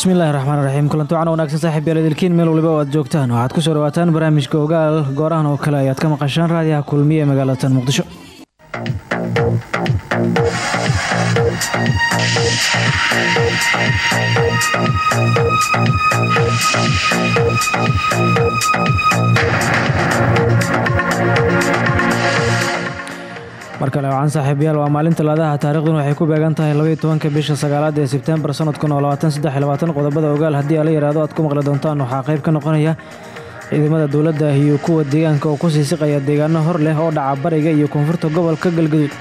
bismillahi raxmaan raxiim kulanti wacan wanaagsan saaxiib yaladilkiin meel waliba oo aad joogtaan. Waxaad ku soo dhawaataan barnaamijka ogaal goorahan oo kale ayaad ka maqashaan raadiyaha kulmiye ee magaalatan muqdisho wacan saaxiibayaal waa maalin talaadaha taariikhduna waxay ku beegan tahay labaiyo tobanka bisha sagaalaad ee sebtembar sanadkun oo qodobada ogaal haddii ala yidhaahdo aad ku maqli doontaan waxaa qayb ka noqonaya ciidamada dowladda iyo kuwa deegaanka oo ku sii siqaya deegaano hor leh oo dhaca bariga iyo koonfurta gobolka galgaduud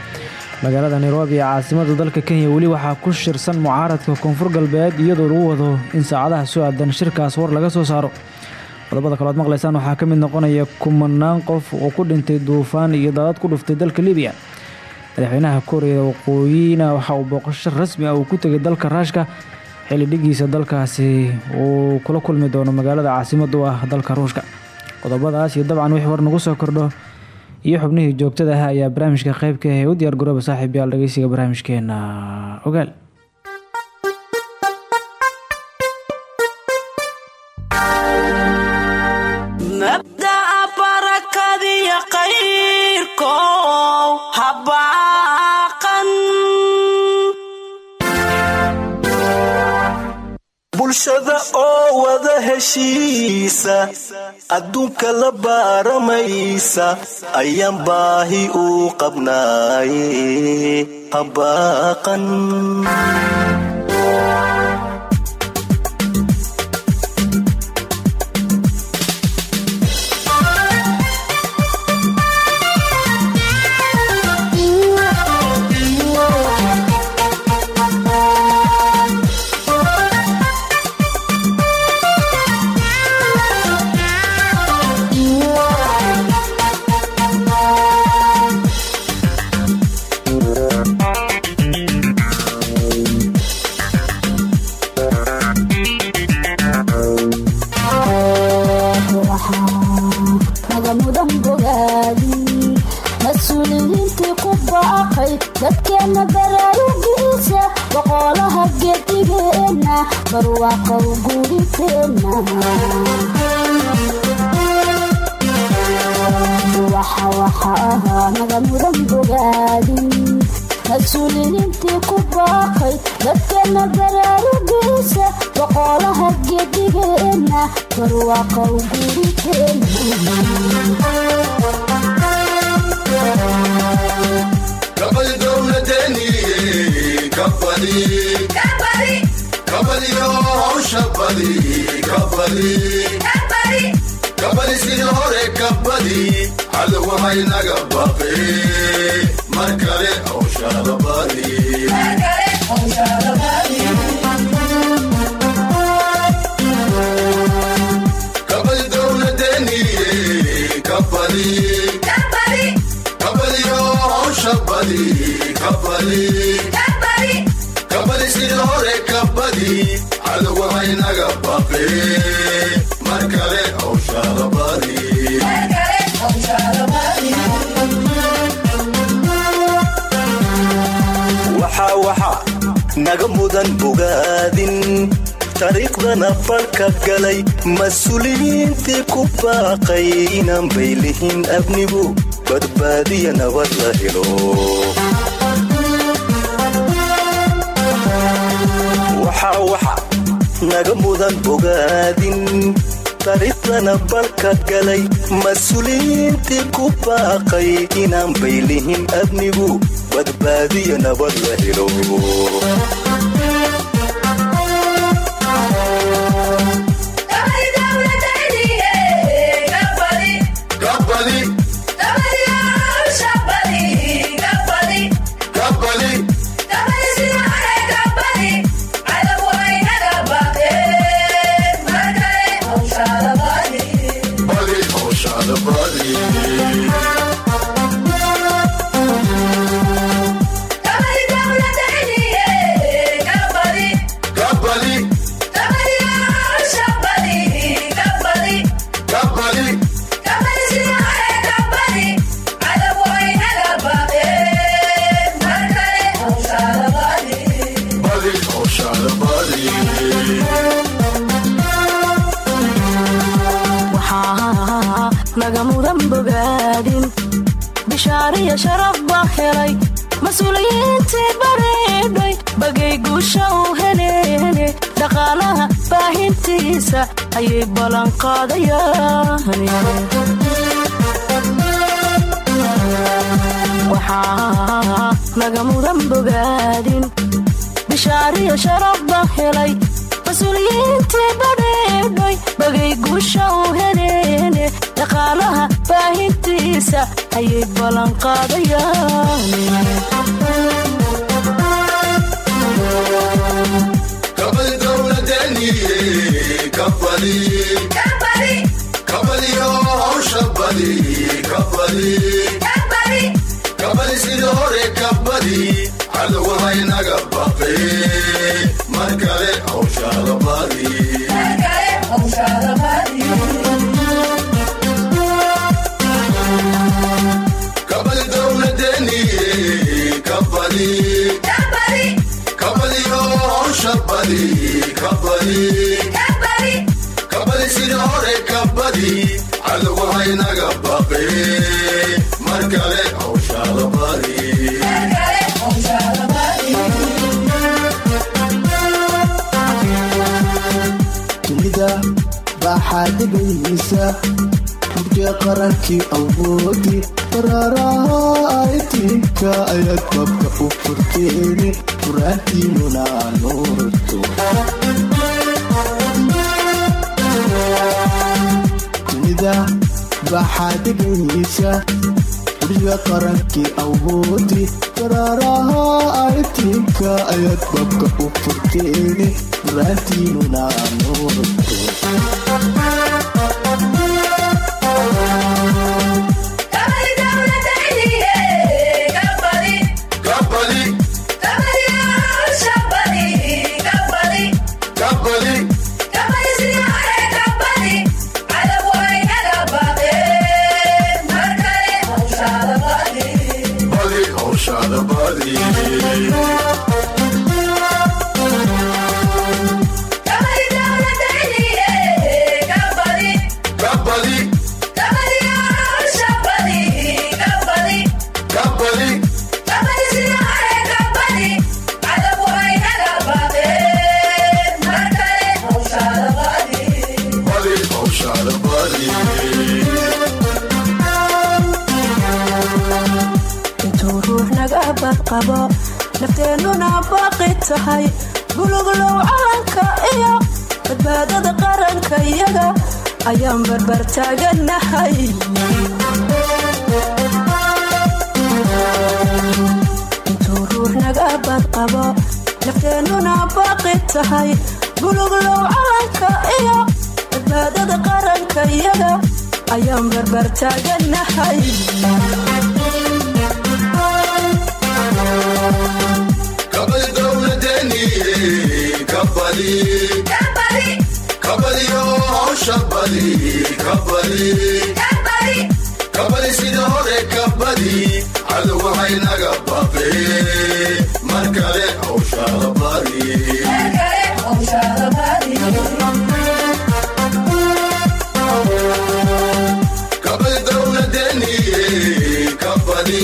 magaalada nairobi ee caasimada dalka kenya weli waxaa ku shirsan mucaaradka koonfur galbeed iyadoo lagu wado in saacadaha soo aadan shirkaas war laga soo saaro. Qodobada kale oad maqlaysaan waxaa ka mid noqonaya kumanaan qof oo ku dhintay duufaan iyo daadad ku dhuftay dalka libiya madaxweynaha kooriyada waqooyina waxa uu booqasho rasmi ah uu ku tegay dalka raashka xilli dhigiisa dalkaasi uu kula kulmi doono magaalada caasimad ah dalka ruushka. Qodobadaas iyo dabcan wixii war nagu soo kordho iyo xubnihii joogtada ah ayaa barnaamijka qaybka ah ee u diyaar garooba saaxiib yaal dhegeysiga barnaamijkeena ogaal wada heshiisa adduunka la baaramaysa ayaan baahi u qabnaaye habaaqan hada waxay naga mar kale hawshaada mudan bogaadin taariikhdana falka galay mas'uuliyiintii ku baaqay inaan baylihin abnigu badbaadiya nabad la helo waxa naga mudan bogaadin taariikhdana balka galay mas'uuliyiintii ku baaqay inaan baylihin abnigu badbaadiya nabad la helo ayay ballanqaadayaan waxaa naga mudan bogaadin. Bishaariya sharaf baa helay. Mas'uuliyiintii badheedhay bagay guusha u heleene. Dhaqaalaha baahintiisa ayay ballanqaadayaan kabali sida hore cadowahaynaga baqe mar kale hawshaada bali dunida baaxaa dhigaysa hurje qarankii awoodi baraaraha aytiinka ayaad babka u furteeni quraantiinuna nuurto dunida baaxaa dhigaysa hurje qarankii awoodi baraaraha aytiinka ayaad babka u furteeni quraantiinuna nuurto nafteennuna baaqi tahay buluglow calanka iyo badbaadada qaranka iyaga ayaan barbar taaganahay. Intuu ruux naga badqabo nafteennuna baaqi tahay buluglow calanka iyo badbaadada qaranka iyaga ayaan barbar taaganahay kabali sida hore kabali cadowahaynaga baqe mar kale hawshaada bali kabali dowladeniye kabali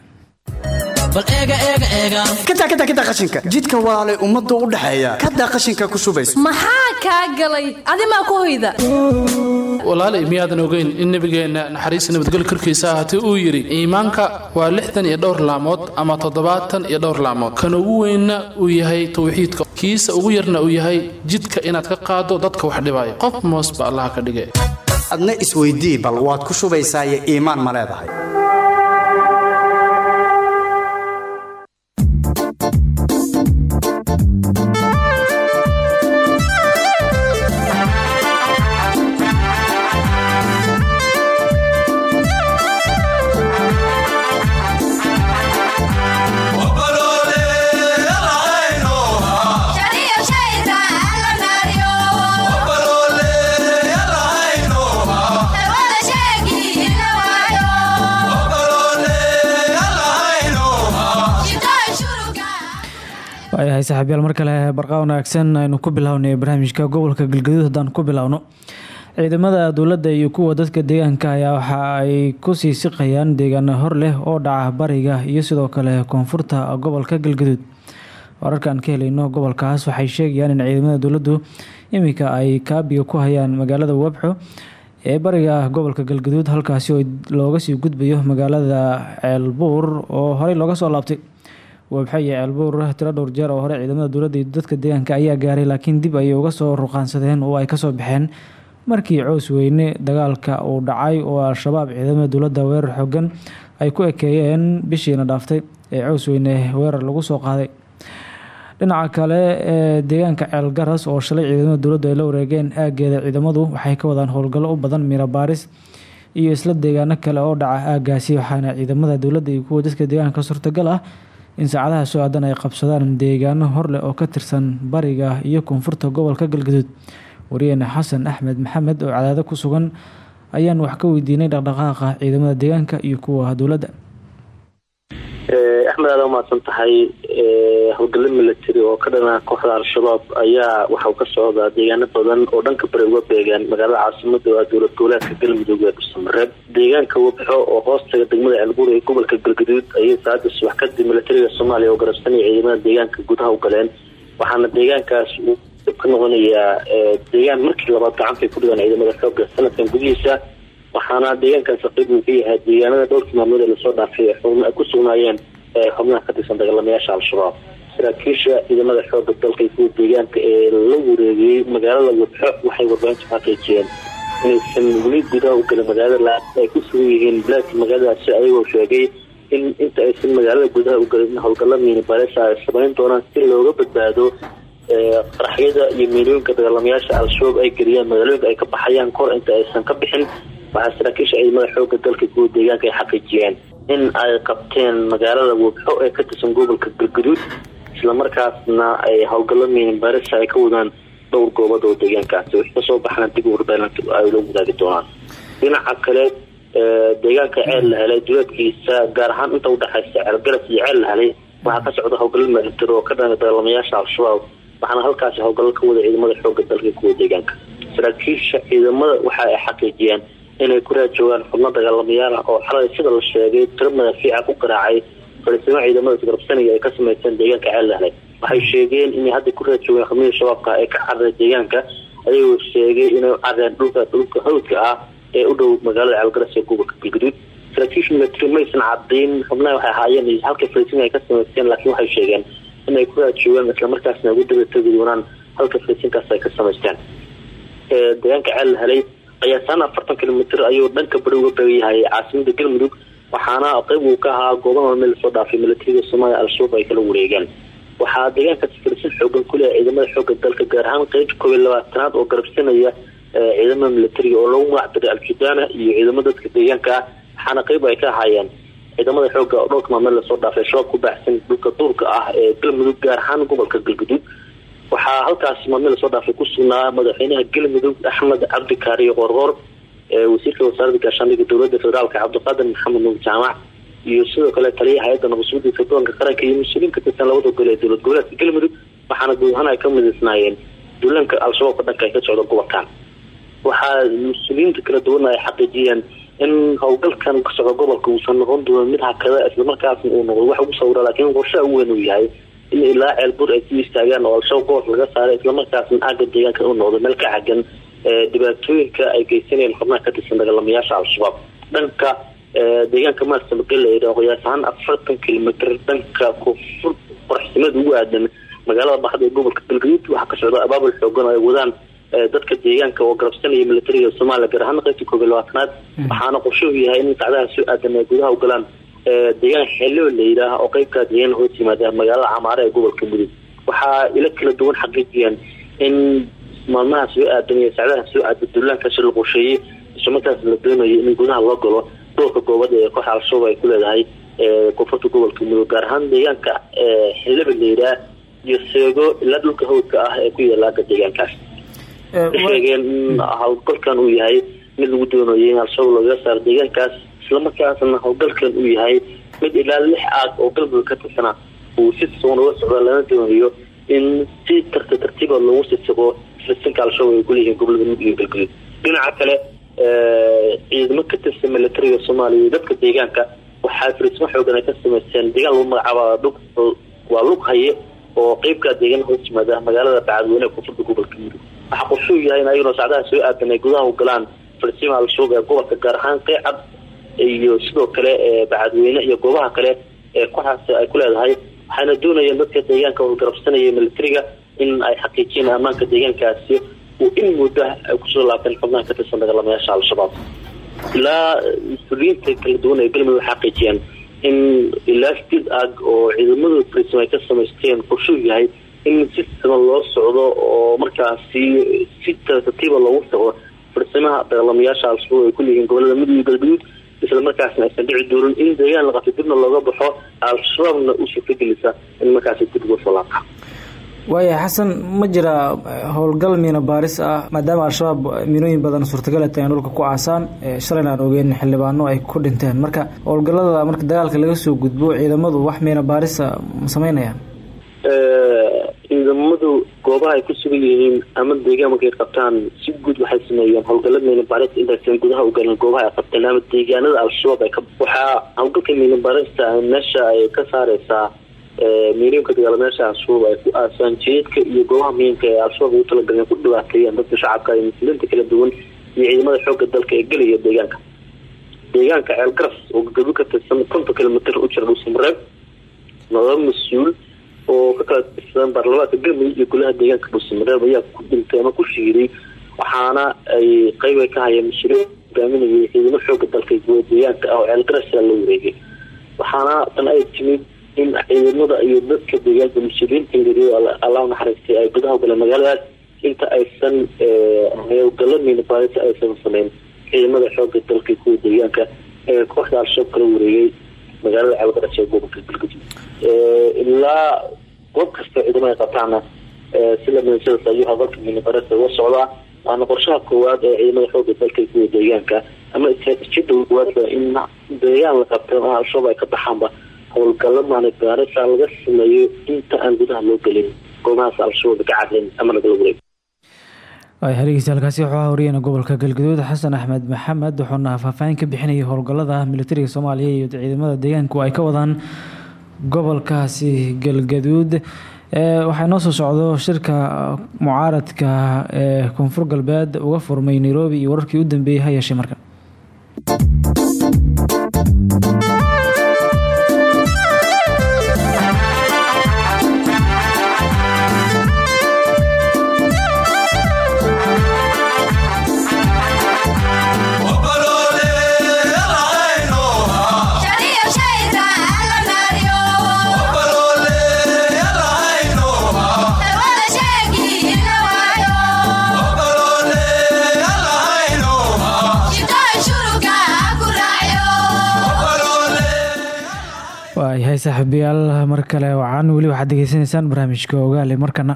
bal eega eega eega kadaa kadaa kadaa qashinka. Jidka walaalay ummadda u dhaxeeya kadaa qashinka ku shubayso. Maxaa kaa galay? Adimaa ku hoyda? Walaalay miyaadan ogeyn in nebigeenna naxariista nabadgel korkiisa ahaatee uu yidhi iimaanka waa lixdan iyo dhowr laamood ama toddobaatan iyo dhowr laamood. Kan ugu weynna uu yahay tawxiidka. Kiisa ugu yarna uu yahay jidka inaad ka qaado dadka wax dhibaya qof moosba allaha ka dhige adna isweydii bal waad ku shubaysaayo iimaan ma leedahay waayahay saaxiibyaal mar kale barqa wanaagsan aynu ku bilownay barnaamijka gobolka galgaduud haddaan ku bilowno. Ciidamada dowladda iyo kuwa dadka deegaanka ayaa waxa ay ku sii siqayaan deegaano hor leh oo dhaca bariga iyo sidoo kale koonfurta gobolka galgaduud wararkaan ka helayno gobolkaas waxay sheegayaan in ciidamada dowladdu iminka ay kaabiga ku hayaan magaalada wabxo ee bariga gobolka galgaduud halkaasi oo looga sii gudbayo magaalada ceelbuur oo horey looga soo laabtay wabxo iyo ceelbuur tiro dhowr jeer oo hore ciidamada dowladda iyo dadka deegaanka ayaa gaaray laakiin dib ayay uga soo ruqaansadeen oo ay ka soo baxeen. Markii cows weyne dagaalka uu dhacay oo al-shabaab ciidamada dowladda weerar xoogan ay ku ekeeyeen bishiina dhaaftay ee cows weyne weerar lagu soo qaaday. Dhinaca kale ee deegaanka ceel garas oo shalay ciidamada dowladdu ay la wareegeen aageeda ciidamadu waxay ka wadaan howlgallo u badan miira baaris iyo isla deegaano kale oo dhaca aagaasi waxaana ciidamada dowladda iyo kuwa dadka deegaanka suurtagal ah in saacadaha soo aadan ay qabsadaan deegaano horleh oo ka tirsan bariga iyo koonfurta gobolka galgaduud. Wariyeene xasan axmed maxamed oo cadaado ku sugan ayaan wax ka weydiinay dhaqdhaqaaqa ciidamada deegaanka iyo kuwa dowladda axmed aada umahadsan tahay howlgalo military oo ka dhana kooxda al-shabaab ayaa waxau ka socdaa deegaano badan oo dhanka bari uga beegaan magaalada caasimada ah dowlad goboleedka galmudug ee dhuusamareeb deegaanka wabxo oo hoostaga degmada ceelbuur ee gobolka galgaduud ayay saacada subax kadib militariga soomaaliya oo garabsanaya ciidamada deegaanka gudaha u galeen. Waxaana deegaankaas uu dib ka noqonayaa deegaan markii labaad gacantay ku dhigaan ciidamada xooga sanadkan gudihiisa waxaana deegaankaasi qeyb uu yahay deegaanada dhowrkii maalmood ee la soo dhaafay ay ku sugnaayeen xubnaha ka tirsan dagaalamayaasha al-shabaab. Saraakiisha ciidamada xooga dalka kuwa deegaanka ee la wareegayey magaalada wabxo waxay warbaahintu xaqiijiyeen inaysan weli gudaha u galin magaalada laakiin ay ku sugan yihiin bilaadka magaaladaasi ayagoo sheegay in inta aysan magaalada gudaha u galin howlgalla miinibaaresa ay samayn doonaan si looga badbaado qaraxyada iyo miilooyinka dagaalamayaasha al-shabaab ay geliyaan magaalooyinka ay ka baxayaan kor inta aysan ka bixin waxaa saraakiisha ciidamada xooga dalka kuwa deegaanka ay xaqiijiyeen in ay qabteen magaalada wabxo ee ka tirsan gobolka galgaduud islamarkaasna ay howlgallo miinibaarisa ay ka wadaan dhowr goobad oo deegaankaasi. Wixii ka soo baxna dib warbaahinta ay la wadaagi doonaan. Dhinaca kale deegaanka ceel la helay duleedkiisa gaar ahaan inta udhexaysa ceelgaras iyo ceel la helay waxaa ka socda howlgallo military oo ka dhana dagaalamayaasha al-shabaab waxaana halkaasi howlgallo ka wada ciidamada xooga dalka kuwa deegaanka saraakiisha ciidamada waxa ay xaqiijiyeen inay ku raajoogaan xubno dagaalamayaal ah oo xalay sida la sheegay tiro madaafiica ku garaacay fariisimo ciidamada isgarabsanaya ay ka sameysteen deegaanka ceel la helay waxay sheegeen inay hadda ku raajoogaan xubnihii shabaabka ee ka cararay deegaanka ayagoo sheegay inay careen dhulka dhulka hawdka ah ee u dhow magaalada ceelgaras ee gobolka galgaduud saraakiisha military maysan cadayn xubnaha waxay ahaayeen halka fariisimo ay ka sameysteen laakiin waxay sheegeen inay ku raajoogaan islamarkaasna ugu daba tegi doonaan halka fariisinkaas ay ka samaysteen deegaanka ceel la helay ayaa saan afartan kilomitr ayuu dhanka bari uga bagan yahay caasimada galmudug waxaana qeyb uu ka ahaa goobaha meel la soo dhaafay militariga soomaaliya al-shabaab ay kala wareegaan. Waxaa deegaankaasi fariisin xoogan ku ciidamada xooga dalka gaar ahaan qeybta koob iyo labaatanaad oo garabsanaya ciidamada militariga oo lagu magac diray al-judana iyo ciidamada dadka deegaanka waxaana qeyb ay ka ahaayeen ciidamada xooga oo dhowrka maalmeed la soo dhaafay shabaab ku baaxsan dhulka duurka ah ee galmudug gaar ahaan gobolka galgaduud waxaa halkaasi maalmid la soo dhaafay ku sugnaa madaxweynaha galmudug axmed cabdi kaariyo qorqor wasiirka wasaaradda gaashaandhigga dowladda federaalka cabdiqaadir maxamed nuur jaamac iyo sidoo kale taliya hay'adda nabadsuudda sirdoonka qaranka iyo mas'uuliin ka tirsan labada gole ee dowlad goboleedka galmudug waxaana guud ahaan ay ka midaysnaayeen duulanka al-shabaabka dhanka ay ka socda gobolkan. Waxaa mas'uuliyiinta kala duwana ay xaqiijiyeen in howlgalkan ka socda gobolka uusan noqon doonin mid hakada islamarkaasna uu noqdo wax ugu sawira laakiin qorshaha weyn uu yahay in ilaa ceelbur ay ku istaagaan oo al-shabaab gobolka laga saaray islamarkaasna aaga deegaanka u noqdo. Meel ka xagan dhibaatooyinka ay geysanayeen xubnaha ka tirsan dagaalamayaasha al-shabaab. Dhanka deegaanka maarsamaqel layidhaho qiyaas ahaan afartan kilomitr dhanka koonfur qoraxsimada ugu aadan magaalada baxda ee gobolka galgaduud waxaa ka socda abaabul xoogan oo ay wadaan dadka deegaanka oo garabsanaya militariga soomaaliya gaar ahaan qaybta koob iyo labaatanaad. Waxaana qorshuhu yahay in sacdaha soo aadan ay gudaha u galaan deegaan xeeloo la yidhaaha oo qeybkaa deegaan hoos yimaada magaalada camaare ee gobolka mudug waxaa ilo kala duwan xaqiijiyaan in maalmaha soo aadan iyo sacdaha soo aadan duulaankaasi la qorsheeyey islamarkaas la doonayo in gudaha loo galo dhowrka goobad ee kooxda al-shabaab ay ku leedahay koonfurta gobolka mudug gaar ahaan deegaanka xildhiba la yidhaah iyo seego ilaa dhulka hawdka ah ee ku yaalla agga deegaankaas. Sheegeen in howlgalkan uu yahay mid lagu doonayo in al-shabaab lagaga saaro deegaankaas islamarkaasna howlgalkan uu yahay mid ilaa lix aag oo galmudug ka tirsana uu si sugan uga socda lana doonayo in si tartiib tartiiba loogu sisiqo filistiinka al-shabaab ay kuleeyihiin gobollada mudug iyo galguduud dhinaca kale ciidamo ka tirsan militariga soomaaliya dadka deegaanka waxaa firismo xoogan ay ka sameysteen deegaan lagu magacaaba dhug waa lug haye oo qeybka deegaan hoos yimaada magaalada bacadweyne ee koonfurta gobolka mudug waxaa qorshuu yahay in ayaguna sacdaha soo aadan ay gudaha u galaan filistiima al-shabaab ee gobolka gaar ahaan qeycad iyo sidoo kale bacadweyne iyo goobaha kale ee kooxaas ay ku leedahay. Waxaana doonayeen dadka deegaanka oo garabsanaya militariga in ay xaqiijiyeen ammaanka deegaankaasi uu in muddo ay ku soo laabteen xubnaha ka tirsan dagaalamayaasha al-shabaab. Ilaa mas'uuliyiinta kala duwan ee galmudug waxay in ilaa sideed aag oo ciidamadu frism ay ka samaysteen qorshuu yahay in si siman loo socdo oo markaasi si tartiiba loogu socdo farsimaha dagaalamayaasha al-shabaab ay kuleeyihiin gobollada mudug iyo galguduud isla markaasna aysan dhici doonin. In deegaan la qabto dibna looga baxo al-shabaabna u suurtagelisa in markaasi dib uga soo laabta. Waaya xasan ma jira howlgal miino baaris ah maadaama al-shabaab miinooyin badan suurtagal ay tahay ku aasaan shalayna aan ogeyn xildhibaano ay ku dhinteen. Marka howlgalada marka dagaalka laga soo gudbo ciidamadu wax miino baarisa ma sameynayaan ciidamadu goobaha ay ku sugan yihiin ama deegaan markay qabtaan si guud waxay sameeyeen howlgala miino baaris intaysan gudaha u galin goobaha ay qabteen ama deegaanada al-shabaab ay ka waxaa howlgalka miino baarista meesha ay ka saareysaa miiriinka dagaalamayaasha al-shabaab ay ku aasaan jeedka iyo goobaha muhiimka ee al-shabaab ugu talagaleen ku dhibaateeyeen dadka shacabka iyo muslimiinta kala duwan iyo ciidamada xoogga dalka ee gelaya deegaanka. Deegaanka ceel garas oo gagabi ka tirsan konton kilomitr u jira dhuusamareeb laba mas'uul oo ka kala tirsan baarlamaanka galmudug iyo golaha deegaanka dhuusamareeb ayaa ku dhintay ama ku shiiday waxaana ay qeyb ay ka hayeen mas'uuliin hogaaminayay ciidamo xoogga dalka guwa deegaanka ah oo ceel garasa la wareegay. Waxaana tan ay timid in ciidamada iyo dadka deegaanka mas'uuliyiinta ingariya allah naxariistay ay gudaha galeen magaaladaas inta aysan howlgalo miinabaaris aysan sameyn ciidamada xooga dalka kuwa deegaanka ee kooxda al-shabaab wareegay magaalada ceelgaras ee gobolka galgudud ilaa goob kasta ciidamo ay sila minsadaas ayuu howlgalka miinabaris uga socdaa waana qorshaha koowaad ee ciidamada xooga dalka kuwa deegaanka. Ama istaraatiijiyada koowaadba in deegaan la qabta ama al-shabaab ay ka baxaanba howlgalo maanibaarisa laga sameeyo inta aan gudaha loo gelin goobahaas al-shabaab ka cadlin ama lagala wareeg haligiisa halkaasi wuxuu ahaa wariyeyna gobolka galgaduud xasan axmed maxamed wuxuuna faahfaahin ka bixinayay howlgalada militariga soomaaliya iyo ciidamada deegaanku ay ka wadaan gobolkaasi galgaduud. Waxaa noo soo socdo shirka mucaaradka ee koonfur galbeed uga furmay nairobi iyo wararkii u dambeeyey ha yeeshee markan saaxiibayaal mar kale wacan weli waxaad degeysanaysaan barnaamijka ogaale markana.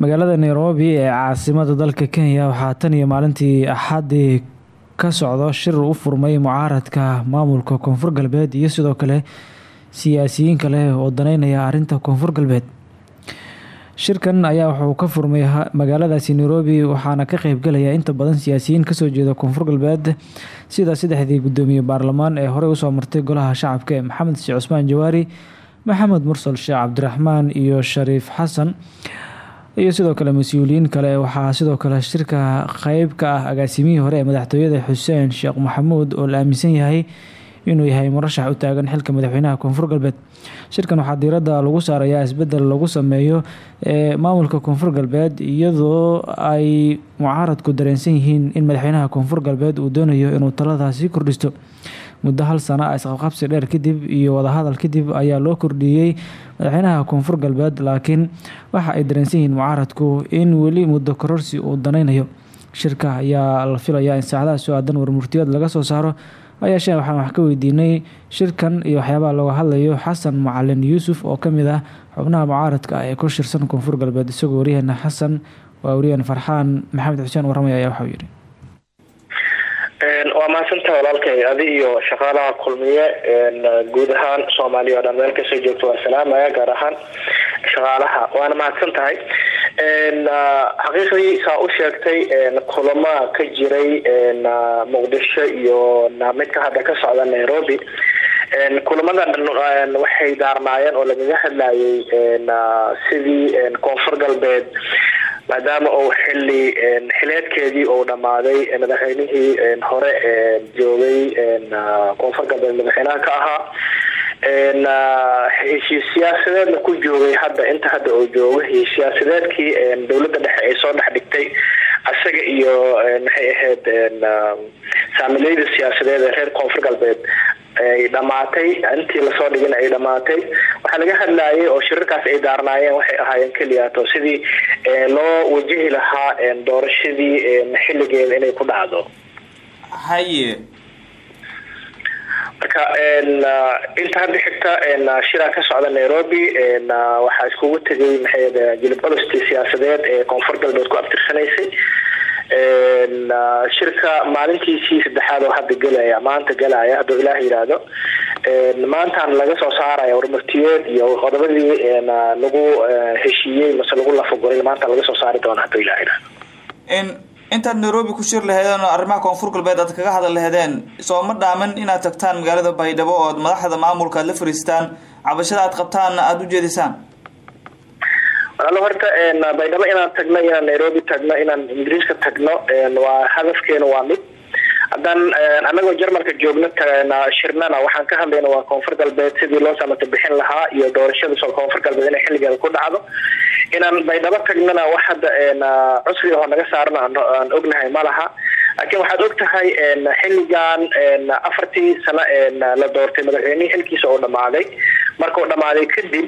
Magaalada nairobi ee caasimada dalka kenya waxaa tan iyo maalintii axadii ka socdo shir u furmay mucaaradka maamulka koonfur galbeed iyo sidoo kale siyaasiyiin kale oo daneynaya arinta koonfur galbeed shirkan ayaa wuxuu ka furmay magaaladaasi nairobi waxaana ka qeybgalaya inta badan siyaasiyiin ka soo jeeda koonfur galbeed. Sida saddexdii gudoomiye baarlamaan ee horey u soo martay golaha shacabka ee maxamed sheekh cusmaan jawaari maxamed mursal sheekh cabdiraxmaan iyo shariif xasan. Iyo sidoo kale mas'uuliyiin kale waxaa sidoo kale shirka qeyb ka ah agaasimihii hore ee madaxtooyada xuseen sheekh maxamuud oo la aaminsan yahay inuu yahay murashax u taagan xilka madaxweynaha koonfur galbeed. Shirkan waxaa diiradda lagu saarayaa isbeddel lagu sameeyo ee maamulka koonfur galbeed iyadoo ay mucaaradku dareensan yihiin in madaxweynaha koonfur galbeed uu doonayo inuu taladaasi kordhisto. Muddo hal sano a isqabqabsi dheer kadib iyo wadahadal kadib ayaa loo kordhiyey madaxweynaha koonfur galbeed laakiin waxa ay dareensan yihiin mucaaradku in weli muddo kororsi uu danaynayo. Shirka ayaa la filayaa in saacadaha soo aadan warmurtiyood laga soo saaro ayaashee waxaan wax ka weydiinay shirkan iyo waxyaabaha looga hadlayo. Xasan macalin yuusuf oo ka mid ah xubnaha mucaaradka ah ee ku shirsan koonfur galbeed isagoo waryaheena xasan waa waryahan farxaan maxamed xuseen waramay ayaa waxau yidhi. Waa mahadsantaha walaalkay adi iyo shaqaalaha kulmiye. Guud ahaan soomaaliya o dhan meel ka soo joogto waa salaamaya gaar ahaan shaqaalaha. Waana mahadsan tahay xaqiiqdii saa u sheegtay kulama ka jiray muqdisho iyo midka hadda ka socda nairobi. Kulamadan waxay daarnaayeen oo lagaga hadlayay sidii koonfur galbeed maadaama uu xili xileedkeedii uu dhammaaday madaxweynihii hore joogay koonfur galbeed madaxweynaha ka ahaa heshiis siyaasadeedna ku joogay hadda inta hadda uu joogo heshiis siyaasadeedkii dowladda dhexe ay soo dhex dhigtay isaga iyo maxay ahayd saamileyda siyaasadeed ee reer koonfur galbeed ay dhamaatay intii la soo dhigin ay dhamaatay. Waxaa laga hadlayay oo shirarkaas ay daarnaayeen waxay ahaayeen keliyato sidii loo wajihi lahaa doorashadii xiligeeda inay ku dhacdo. Haye inta hadda xigta shiraa ka socda nairobi waxaa iskugu tegay maxay jilib olosti siyaasadeed ee koonfur galbeed ku abtirsanaysay shirka maalintiisii saddexaad oo hadda gelaya maanta gelaya hadduu ilaah yidhaahdo maantaan laga soo saaraya warmartiyeed iyo qodobadii lagu heshiiyey mase lagu lafaguray maanta laga soo saari doona hadduu ilah yidhaahdo intaad nairobi ku shir laheedeen arrimaha koonfur galbeed aad kaga hadal laheedeen soo ma dhaamin inaad tagtaan magaalada baydhabo oo ad madaxda maamulka aad la fariistaan. Cabashada aad qabtaanna aada u jeedisaan. Walaalo horta baydhabo inaan tagno inaan nairobi tagno inaan ingiriiska tagno waa hadafkeena waa mid haddaan anagoo jarmalka joogno shirnana waxaan ka hadlayna waa koonfur galbeed sidii loo samata bixin lahaa iyo doorashada soo koonfur galbeed inay xilligeeda ku dhacdo. Inaan baydhabo tagnana wax hadda cusriga oo naga saarna aan ognahay ma laha. Laakiin waxaad og tahay xilligan afartii sano la doortay madaxweynihii xilkiisa oo dhamaaday markuu dhamaaday kadib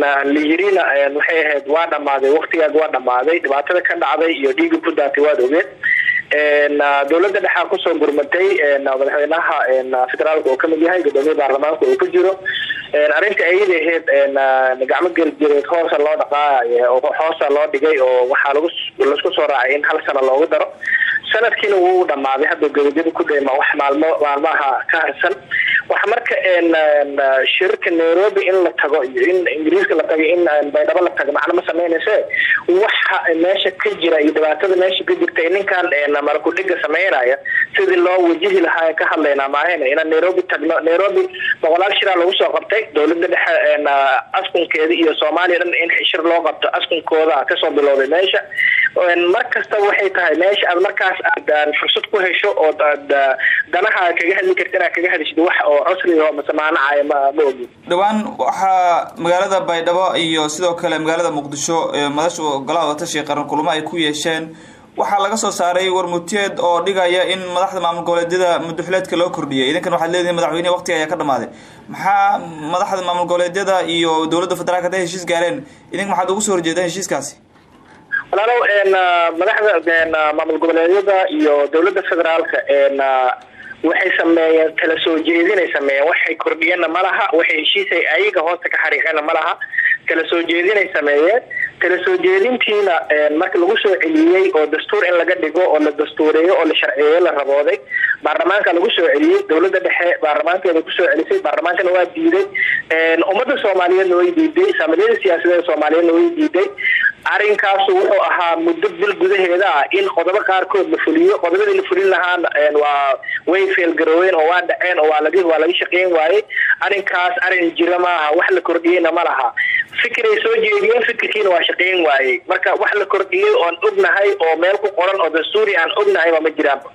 la yirina waxay ahayd waa dhamaaday waktigaas waa dhamaaday dhibaatada ka dhacday iyo dhiiga ku daatay waad ogeed dowladda dhexaa ku soo gurmatay madaxweynaha federaalka oo ka mid yahay gudoomiya baarlamaanka oo ku jiro. Arrinta ayada ahayd gacmo geljireed hoosa loo dhaqaay hoosa loo dhigay oo waxaa lagu la isku soo raacay in hal sano loogu daro sanadkiina wuu dhamaaday hadda gabagaba ku dhayma wax maalmo maalmaha ka harsan waxa marka shirka nairobi in la tago iyo in ingiriiska la tago in baydhabo la tago macna ma sameynayse? Waxa meesha ka jira iyo dhibaatada meesha ka jirta ninkan malakudhiga sameynaya sidii loo wajihi lahaa ka hadlaynaa maahayna inaan nairobi tagno. Nairobi boqolaal shiraa lagu soo qabtay dowladda dhexe askunkeeda iyo soomaaliya in shir loo qabto askunkooda ka soo bilowday meesha. Mar kasta waxay tahay meesha aad aad fursad ku hesho oo aad danaha kaga hadli karta inaad kaga hadishid wax oo cusriga mase maanacaya ma ogin dhowaan waxaa magaalada baydhabo iyo sidoo kale magaalada muqdisho madasha golaha watashi qaran kulamo ay ku yeesheen. Waxaa laga soo saaray warmutiyeed oo dhigaya in madaxda maamul goboleedyada muduxuleedka loo kordhiyay. Idinkan waxaad leedihin madaxweynehi waqtiga ayaa ka dhamaaday maxaa madaxda maamul goboleedyada iyo dowladda federaalka haday heshiis gaareen? Idink maxaad ugu soo horjeedaan heshiiskaasi walaalow madaxda maamul goboleedyada iyo dowladda federaalka waxay sameeyeen kala soo jeedinay sameeyeen waxay kordhiyeenna ma laha waxay heshiisay ayaga hoosta ka xariiqeenna ma laha. Kala soo jeedinay sameeyeen kala soo jeedintiina marka lagu soo celiyey oo dastuur in laga dhigo oo la dastuureeyo oo la sharciyeeyo la rabooday baarlamaanka lagu soo celiyey dowladda dhexe baarlamaankeeda ku soo celisay baarlamaankana waa diiday ummadda soomaaliyeedna way diiday saamiliyada siyaasadeed soomaaliyeedna way diiday. Arinkaasu wuxuu ahaa muddo bil gudaheeda ah in qodobo qaarkood la fuliyo qodobadii la fulin lahaana waa way feelgarooween oo waa dhaceen oo waa laga waa laga shaqeyn waayey. Arrinkaas arrin jira maaha wax la kordhiyeyna ma laha. Fikiray soo jeediyeen fikirkiina waa shaqeyn waayey. Marka wax la kordhiyey oon ognahay oo meel ku qoran oo dastuuri aan ognahay waa ma jiraanba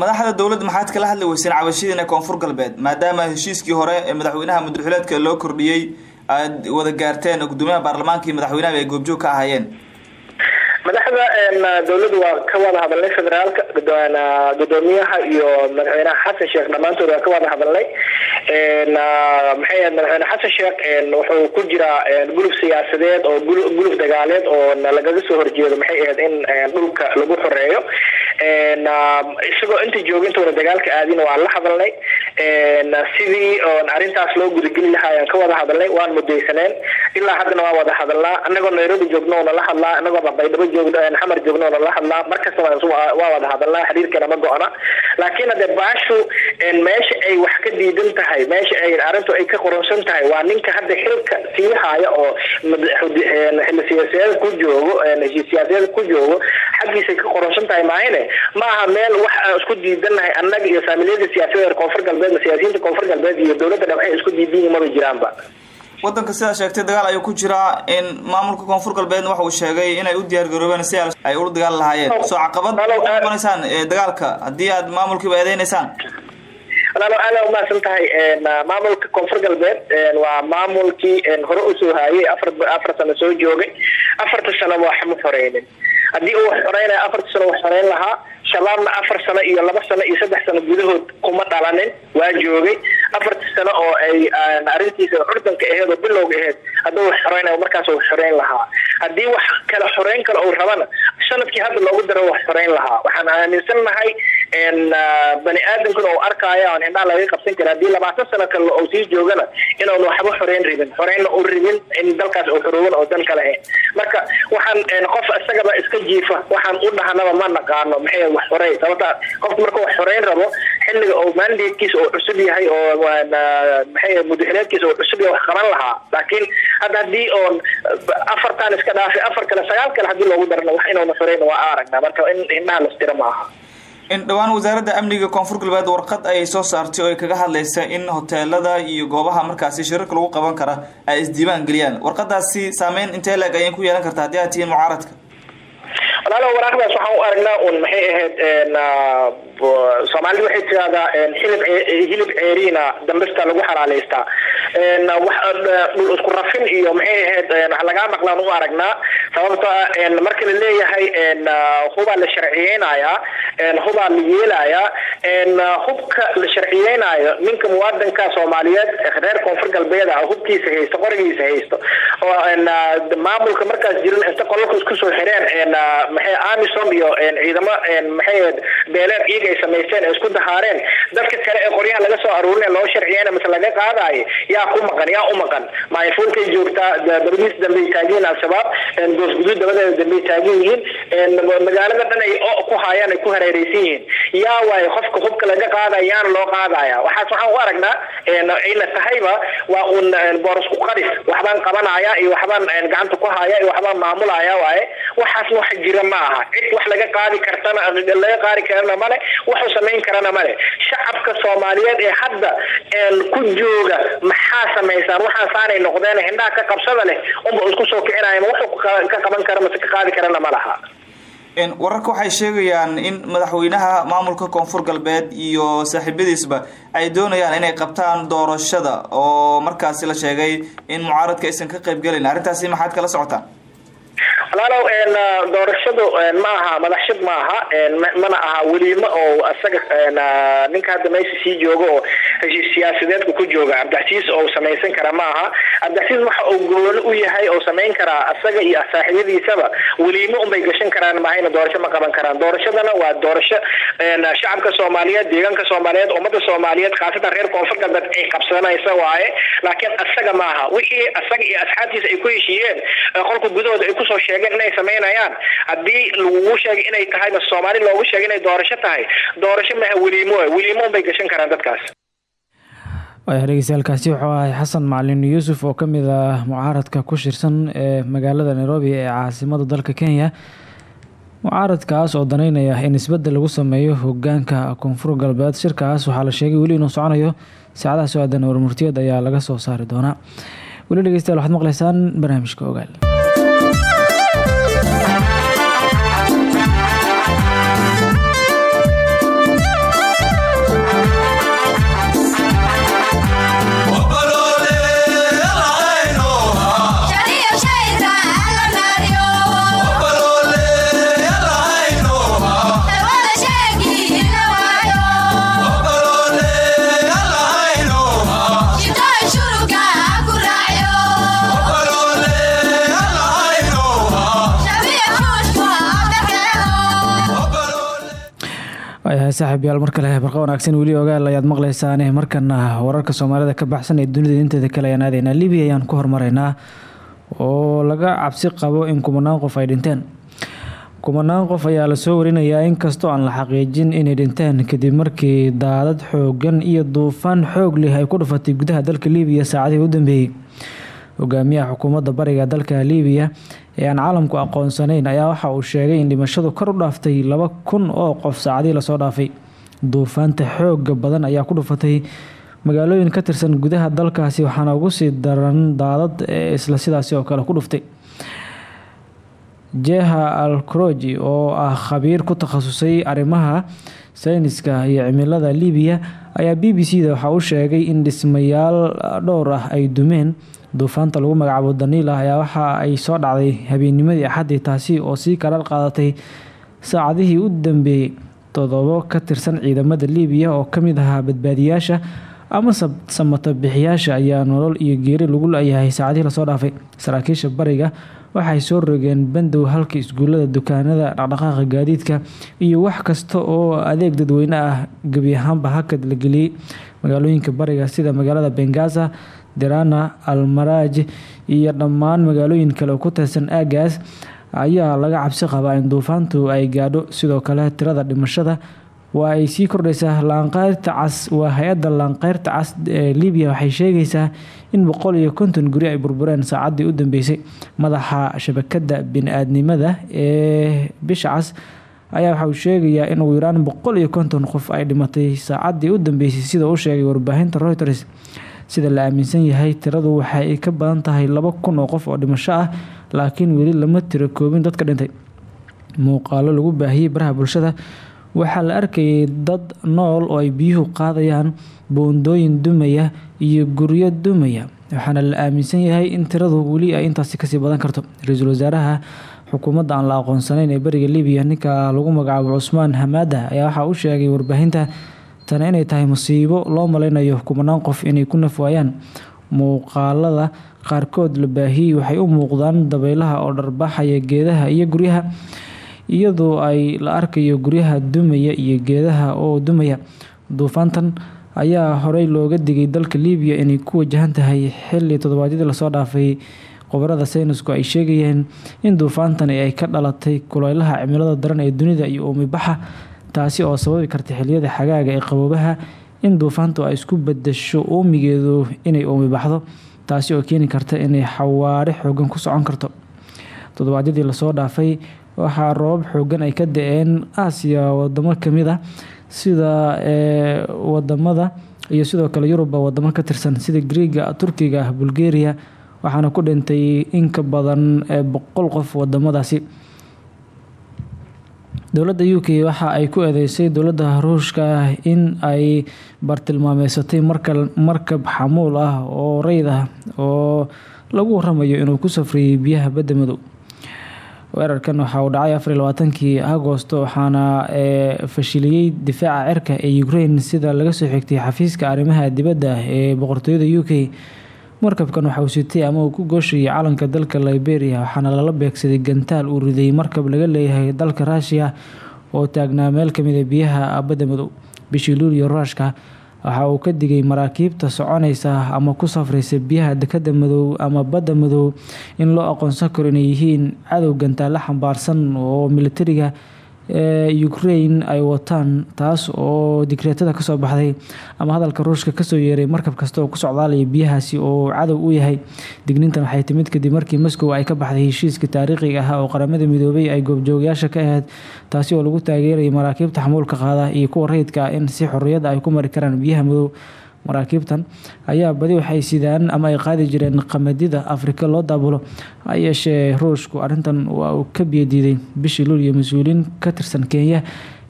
madaxda dowladda maxaad kala hadli weyseen cabashadiina koonfur galbeed maadaama heshiiskii hore ee madaxweynaha muduxuleedka loo kordhiyey aad wada gaarteen oo gudoomiyaha baarlamaanka iyo madaxweynaha ay goobjoog ka ahaayeen madaxda dowladda waa ka wada hadalnay federaalka gudoomiyaha iyo madaxweynaha xasan sheekh dhammaantood waa ka wada hadalnay. Maxay ahayd madaxweyne xasan sheekh wuxuu ku jiraa guluf siyaasadeed oo guluf dagaaleed oo lagaga soo horjeedo. Maxay ahayd in dhulka lagu xoreeyo. Isagoo inta joogintoona dagaalka aadina waa la hadalnay. Sidii oon arrintaas loo gudageli lahaa ayaan ka wada hadalnay waan mudaysaneen. Ilaa haddana waan wada hadalnaa. Anagoo nairobi joogno oona la hadlaa. Anagoo baydhabo joogno xamar joogno oona la hadlaa markasta waan wada hadalnaa xiriirkeena ma go-na. Laakiin hadde baashu meesha ay wax ka diidan tahay meesha ay arrintu ay ka qoronsan tahay waa ninka hadda xilka sii haya oo xilli siyaasadeed ku joogo siyaasadeed ku joogo xaggiisay ka qoronsan tahay maahine ma aha meel wax aan isku diidannahay annaga iyo saamiliyada siyaasadeed ee koonfur galbeed siyaasiyiinta koonfur galbeed iyo dowladda dhan waxay isku diidan yihiin maba jiraanba wadanka sidaa sheegtay dagaal ayuu ku jiraa in maamulka koonfur galbeedna waxa uu sheegay inay u diyaar garoobeen si ay ula dagaal lahaayeen. Soo caqabad noqonaysaan dagaalka? Haddii aad maamulkiiba eedeynaysaan walaalo aada umahadsan tahay maamulka koonfur galbeed waa maamulkii hore u soo haayay afar afar sano soo joogay. Afarta sano wax ma xoreynin haddii uu wax xoreynaya afarta sano wax xoreyn lahaa. Shabaabna afar sano iyo laba sano iyo saddex sano gudahood kuma dhalanin. Waa joogay afarta sano oo ay arrintiisa curdanka aheed oo bilowga aheed hadduu wax xoreynaya markaas wax xoreyn lahaa. Haddii wax kale xoreyn kale uu rabana sannadkii hadda loogu daro wax xoreyn lahaa. Waxaan aaminsannahay bani aadamkuna uu arkaayo aan hindhaa laga qabsan kara haddii labaatan sano kale uu sii joogana inuun waxba xoreyn rabin xoreynna u rabin in dalkaas uu xorooban oo dan ka lahayn marka waxaan qof isagaba iska jiifa. Waxaan u dhahanaba ma naqaano. Maxay wax xoreyn sababta qofku marka wax xoreyn rabo xilliga oo mandatekiisa uu cusub yahay oo maxay mudaxileedkiisa uu cusub yahay wax qaban lahaa. Laakiin haddii oon afartan iska dhaafay afar kale sagaal kale haddii loogu darana wax inuuna xoreyn waa aragnaa marka in hindhaha lastira maaha dhowaan wasaaradda amniga koonfur galbeed warqad ayay soo saartay oo ay kaga hadlaysa in hoteelada iyo goobaha markaasi shirarka lagu qaban kara ay isdiiwaan geliyaan. Warqadaasi saameyn intee leeg ayay ku yeelan karta haddii aad tihiin mucaaradka. Walaalo waraaqdaas waxaan u aragnaa un maxay ahayd soomaalida waxay tirahdaa hilib ceeriina dambista lagu xalaaleystaa dhul isku rafin iyo maxay ahayd lagaa maqlaan u aragnaa. Sababto marka la leeyahay hubaa la sharciyeynayaa hubaa la yeelayaa hubka la sharciyeynayo ninka muwaadinka soomaaliyeed reer koonfur galbeed ah hubkiisa haysto qorigiisa haysto oo maamulka markaas jirin inta qolalka isku soo xireen maxay amisom iyo ciidamo maxay beeleed iyaga ay samaysteen isku dahaareen. Dadka kale ee qoryaha laga soo aruurinaya loo sharciyeyna mise laga qaadayo yaa ku maqan yaa u maqan. Maayafuulkay joogtaa dabadiis dambey taagiin al-shabaab goosguduud dabadeeda dambey taagan yihiin. Magaalada dhan ay ku haayaan ay ku hareereysan yihiin. Yaa waayo qofka hubka laga qaadaya yaana loo qaadaya waxaas waxaan u aragnaa ayna tahayba waa un boorasku qaris waxbaan qabanaya iyo waxbaan gacanta ku haya iyo waxbaan maamulaya waaye. Waxaas wax jira ma aha. Cid wax laga qaadi kartana laga qaadi karana male waxu samayn karana male shacabka soomaaliyeed ee hadda ku jooga maxaa samaysaan waxaan saanay noqdeen hindhaha ka qabsada leh unba isku soo kicinaya ma wuxuu ka qaban kara mase ka qaadi karana ma laha. Wararka waxay sheegayaan in madaxweynaha maamulka koonfur galbeed iyo saaxiibadiisba ay doonayaan inay qabtaan doorashada oo markaasi la sheegay in mucaaradka aysan ka qaybgelayn arrintaasi maxaad kala socotaan walaalow doorashadu ma aha madaxshid ma aha mana aha weliimo oo isaga ninka hadda meesha sii jooga oo heshiis siyaasadeedka ku jooga cabdixasiis oo samaysan kara ma aha cabdixasiis waxa uu gooni u yahay oo samayn karaa isaga iyo saaxiibadiisaba. Weliimo unbay gashan karaan mahayna doorasho ma qaban karaan. Doorashadana waa doorasho shacabka soomaaliyeed deegaanka soomaaliyeed ummada soomaaliyeed khaasatan reer koonfur galbeed ay qabsanaysa waaye. Laakiin isaga maaha wixii isaga iyo asxaabtiisa ay ku heshiiyeen qolka gudahooda ay ku soo sheegeen inay samaynayaan haddii lagugu sheegay inay tahay ma soomaali loogu sheegay inay doorasho tahay doorasho maha weliimo weliimo unbay gashan karaan dadkaas waaya dhegeystayaaalkaasi wuxuu ahay xasan macalin yuusuf oo ka mid ah mucaaradka ku shirsan ee magaalada nairobi ee caasimada dalka kenya. Mucaaradkaas oo daneynaya in isbeddel lagu sameeyo hogaanka koonfur galbeed shirkaas waxaa la sheegay weli inuu soconayo saacadaha soo aadan warmurtiyeed ayaa laga soo saari doonaa. Weli dhegeystayaal waxaad maqleysaan barnaamijka ogaal waayahay saaxiib yaal mar kale barqa wanaagsan weli ogaal ayaad maqleysaane markana wararka soomaalida ka baxsan ee dunida inteeda kale ayaan aadaynaa libiya ayaan ku hormaraynaa oo laga cabsi qabo in kumanaan qof ay dhinteen. Kumanaan qof ayaa la soo warinayaa inkastoo aan la xaqiijin inay dhinteen kadib markii daadad xoogan iyo duufaan xoog leh ay ku dhufatay gudaha dalka libiya saacadihii u dambeeyey hogaamiyaha xukuumadda bariga dalka libiya ee aan caalamku aqoonsanayn ayaa waxa uu sheegay in dhimashadu kor u dhaaftay laba kun oo qof saacadihii la soo dhaafay. Duufaanta xooga badan ayaa ku dhufatay magaalooyin ka tirsan gudaha dalkaasi waxaana ugu sii daran daadad ee isla sidaasi oo kale ku dhuftay. Jeha alkroji oo ah khabiir ku takhasusay arrimaha sayniska iyo cimilada libiya ayaa b b c da waxa uu sheegay in dhismayaal dhowr ah ay dumeen duufaanta lagu magacaabo daniila ayaa waxa ay soo dhacday habeennimadii axaddii taasi oo sii kalaal qaadatay saacadihii u dambeeyey todobo ka tirsan ciidamada libiya oo ka mid ahaa badbaadiyaasha ama samata bixiyaasha ayaa nolol iyo geeri lagu la-yahay saacadihii la soo dhaafay. Saraakiisha bariga waxay soo rogeen bandow halka iskuulada dukaanada dhaqdhaqaaqa gaadiidka iyo wax kasta oo adeeg dadweyne ah. Gebi ahaanba hakad la geliyey magaalooyinka bariga sida magaalada bengaza dirana almaraaj iyo dhammaan magaalooyin kale ku tirsan aagaas ayaa laga cabsi qabaa in duufaantu ay gaadho. Sidoo kale tirada dhimashada waa ay sii kordhaysaa. Laanqeyrta cas waa hay'adda laanqeyrta cas ee libiya waxay sheegaysaa in boqol iyo konton guri ay burbureen saacaddii u dambeysay. Madaxa shabakadda bini-aadnimada ee bisha cas ayaa waxa uu sheegayaa in ugu yaraan boqol iyo konton qof ay dhimatay saacaddii u dambeysay sida uu sheegay warbaahinta reuters sida la aaminsan yahay tiradu waxay ka badan tahay laba kun oo qof oo dhimasho ah laakiin weli lama tiro koobin dadka dhintay. Muuqaalo lagu baahiyey baraha bulshada waxaa la arkayay dad nool oo ay biyuhu qaadayaan boondooyin dumaya iyo guryo dumaya. Waxaana la aaminsan yahay in tiradu weli ay intaasi ka sii badan karto. Ra'iisul wasaaraha xukuumadda aan la aqoonsanayn ee bariga libiya ninka lagu magacaabo cusmaan hamaada ayaa waxaa u sheegay warbaahinta tani inay tahay musiibo loo maleynayo kumanaan qof inay ku nafwaayaan muuqaalada qaarkood la baahiyey waxay u muuqdaan dabeylaha oo dharbaaxaya geedaha iyo guryaha iyadoo ay la arkayo guryaha dumaya iyo geedaha oo dumaya. Duufaantan ayaa horey looga digay dalka libiya inay ku wajahan tahay xili toddobaadyadii la soo dhaafay. Qobarada saynisku ay sheegayeen in duufaantani ay ka dhalatay kuleylaha cimilada daran ee dunida iyo uumibaxa taasi oo sababi karta xiliyada xagaaga ee qaboobaha in duufaantu ay isku bedesho uumigeedu inay uumibaxdo taasi oo keeni karta inay xawaare xoogan ku socon karto. Toddobaadyadii la soo dhaafay waxaa roobab xoogan ay ka da'een aasiya wadamo ka mid ah sida waddamada iyo sidoo kale yuruba wadamo ka tirsan sida griiga turkiga bulgaria waxaana ku dhintay in ka badan boqol qof wadamadaasi dowladda u k waxa ay ku eedeysay dowladda ruushka in ay bartilmaameysatay markab xamuul ah oo reyd ah oo lagu waramayo inuu ku safriyay biyaha badda madow weerarkan waxa uu dhacay afar labaatankii agosto waxaana fashiliyey difaaca cirka ee ukraine sida laga soo xigtay xafiiska arrimaha dibadda ee boqortooyada u k markabkan waxa uu sitay ama uu ku gooshayay calanka dalka liberia waxaana lala beegsaday gantaal uu riday markab laga leeyahay dalka ruushiya oo taagnaa meel ka mid a biyaha badda madow. Bishii luuliyo ruushka waxa uu ka digay maraakiibta soconaysa ama ku safraysa biyaha dekada madow ama badda madow in loo aqoonsan karo inay yihiin cadow gantaalla xambaarsan oo militariga ukraine ay wataan taas oo digreetada ka soo baxday ama hadalka ruushka ka soo yeeray markab kasta oo ku socdaalaya biyahaasi oo cadow u yahay. Dignintan waxay timid kadib markii moscow ay ka baxday heshiiska taariikhiga ah oo qaramada midoobay ay goobjoogayaasha ka ahayd taasi oo lagu taageerayay maraakiibta xamuulka qaada iyo kuwa rayidka ah in si xorriyadda ay ku mari karaan biyaha madow maraakiibtan ayaa badi waxay sidaan ama ay qaadi jireen qamadida afrika loo daabulo ha yeeshee ruushku arrintan waa uu ka biyadiiday bishii luuliyo mas'uuliyiin ka tirsan kenya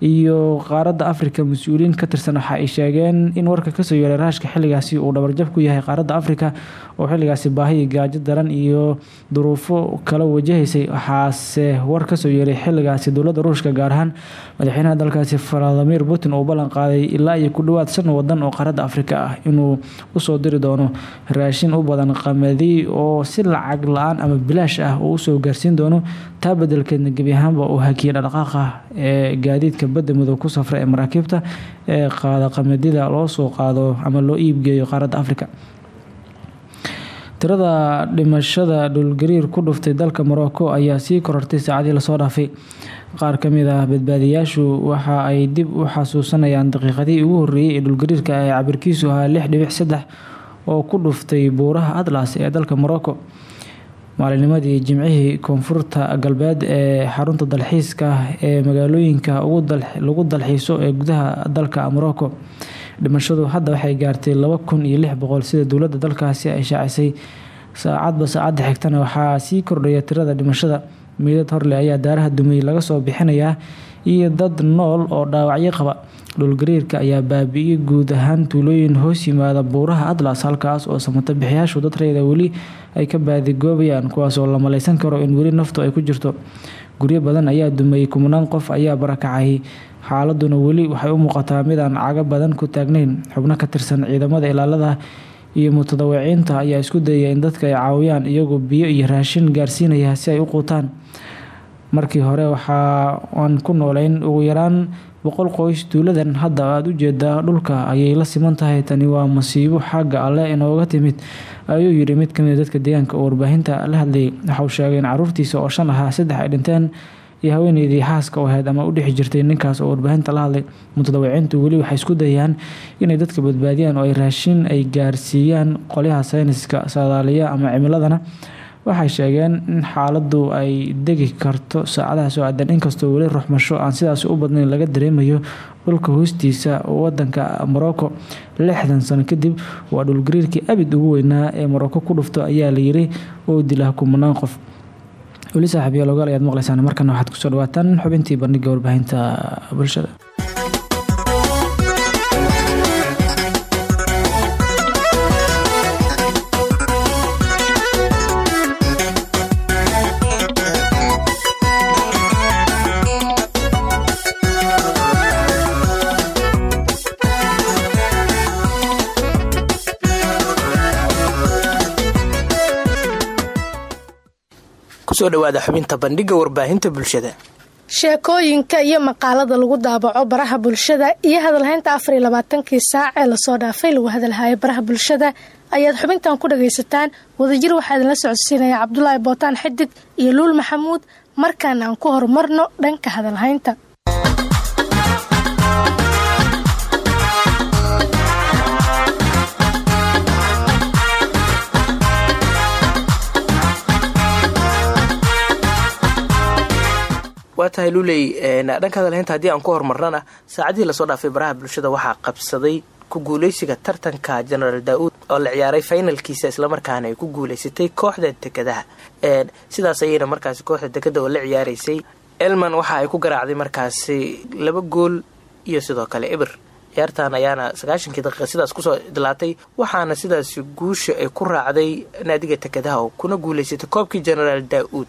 iyo qaaradda afrika mas'uuliyiin ka tirsan waxa ay sheegeen in warka ka soo yeeray raashka xilligaasi uu dhabarjab ku yahay qaaradda afrika oo xilligaasi baahi iyo gaajo daran iyo duruufo kala wajahaysay. Waxaase war ka soo yeeray xilligaasi dowladda ruushka gaar ahaan madaxweynaha dalkaasi valadimir putin uu ballan qaaday ilaa iyo ku dhowaad shan wadan oo qaaradda afrika ah inuu u soo diri doono raashin u badan qamadi oo si lacag la'aan ama bilaash ah uu u soo gaarsiin doono. Taa bedelkeedna gebi ahaanba uu hakiyay ee gaadiidka badda madow ku safra ee maraakiibta ee qaada qamadida loo soo qaado ama loo iibgeeyo qaaradda afrika. Tirada dhimashada dhulgariir ku dhuftay dalka morocco ayaa sii korortay saacadii la soo dhaafay. Qaar ka mid ah badbaadiyaashu waxa ay dib u xasuusanayaan daqiiqadii ugu horreeyey ee dhulgariirka ee cabirkiisu ahaa lix dhibic saddex oo ku dhuftay buuraha atlas ee dalka morocco maalinimadii jimcihii koonfurta galbeed ee xarunta dalxiiska ee magaalooyinka lagu dalxiiso ee gudaha dalka morocco. Dhimashadu hadda waxay gaartay laba kun iyo lix boqol sida dowladda dalkaasi ay shaacisay saacadba saacadda xigtana waxaa sii kordhaya tirada dhimashada. Meydad horle ayaa daaraha dumay laga soo bixinayaa iyo dad nool oo dhaawacyo qaba. Dhulgariirka ayaa baabi'iyey guud ahaan tuulooyin hoos yimaada buuraha atlas halkaas oo samato bixiyaashu dad rayda weli ay ka baadigoobayaan kuwaas oo la malaysan karo in weli naftu ay ku jirto. Guryo badan ayaa dumayey kumanaan qof ayaa barakacay xaaladuna weli waxay u muuqataa mid aan cago badan ku taagnayn. Xubno ka tirsan ciidamada ilaalada iyo mutadawiciinta ayaa isku dayaya in dadka ay caawiyaan iyagoo biyo iyo raashin gaarsiinaya si ay u quutaan. Markii hore waxaa aan ku nooleyn ugu yaraan boqol qoys tuuladan hadda aada u jeedaa dhulka ayay la siman tahay. Tani waa masiibo xagga alle inooga timid. Ayuu yidhi mid ka mid dadka deegaanka oo warbaahinta la hadlayay waxauu sheegay in caruurtiisa oo shan ahaa saddex ay dhinteen iyo haweeneydii xaaska u ahayd ama u dhexi jirtay ninkaas oo warbaahinta la hadlay. Mutadawiciintu weli waxay isku dayaan inay dadka badbaadiyaan oo ay raashin ay gaarsiiyaan qolyaha sayniska saadaaliya ama cimiladana waxay sheegeen in xaaladu ay degi karto saacadaha soo aadan inkastoo weli ruxmasho aan sidaas u badnayn laga dareemayo dhulka hoostiisa wadanka morocco lixdan sano kadib waa dhulgariirkii abid ugu weynaa ee morocco ku dhufto ayaa layiri oo dilah kumanaan qof. Weli saaxiibyaal ogaal ayaad maqlaysaan markana waxaad ku soo dhawaataan xubintii bandhiga warbaahinta bulshada ku soo dhawaada xubinta bandhiga warbaahinta bulshada. Sheekooyinka iyo maqaalada lagu daabaco baraha bulshada iyo hadalhaynta afar iyo labaatankii saac ee la soo dhaafay lagu hadalhaayo baraha bulshada ayaad xubintan ku dhagaysataan. Wadajir waxaa idinla socodsiinaya cabdulaahi bootaan xidig iyo luul maxamuud markaana aan ku horumarno dhanka hadalhaynta waa tahay luley dhanka hadalhaynta haddii aan ku horumarnana saacadihii la soo dhaafay baraha bulshada waxaa qabsaday ku guuleysiga tartanka genaraal daa-uud oo la ciyaaray finalkiisa islamarkaana ay ku guuleysatay kooxda dekadaha sidaas ayayna markaasi kooxda dekada oo la ciyaaraysay. Elman waxa ay ku garaacday markaasi laba gool iyo sidoo kale ibir. Ciyaartan ayaana sagaashankii daqiiqa sidaas ku soo idlaatay waxaana sidaasi guusha ay ku raacday naadiga tekadaha oo kuna guuleysatay koobkii genaraal daa-uud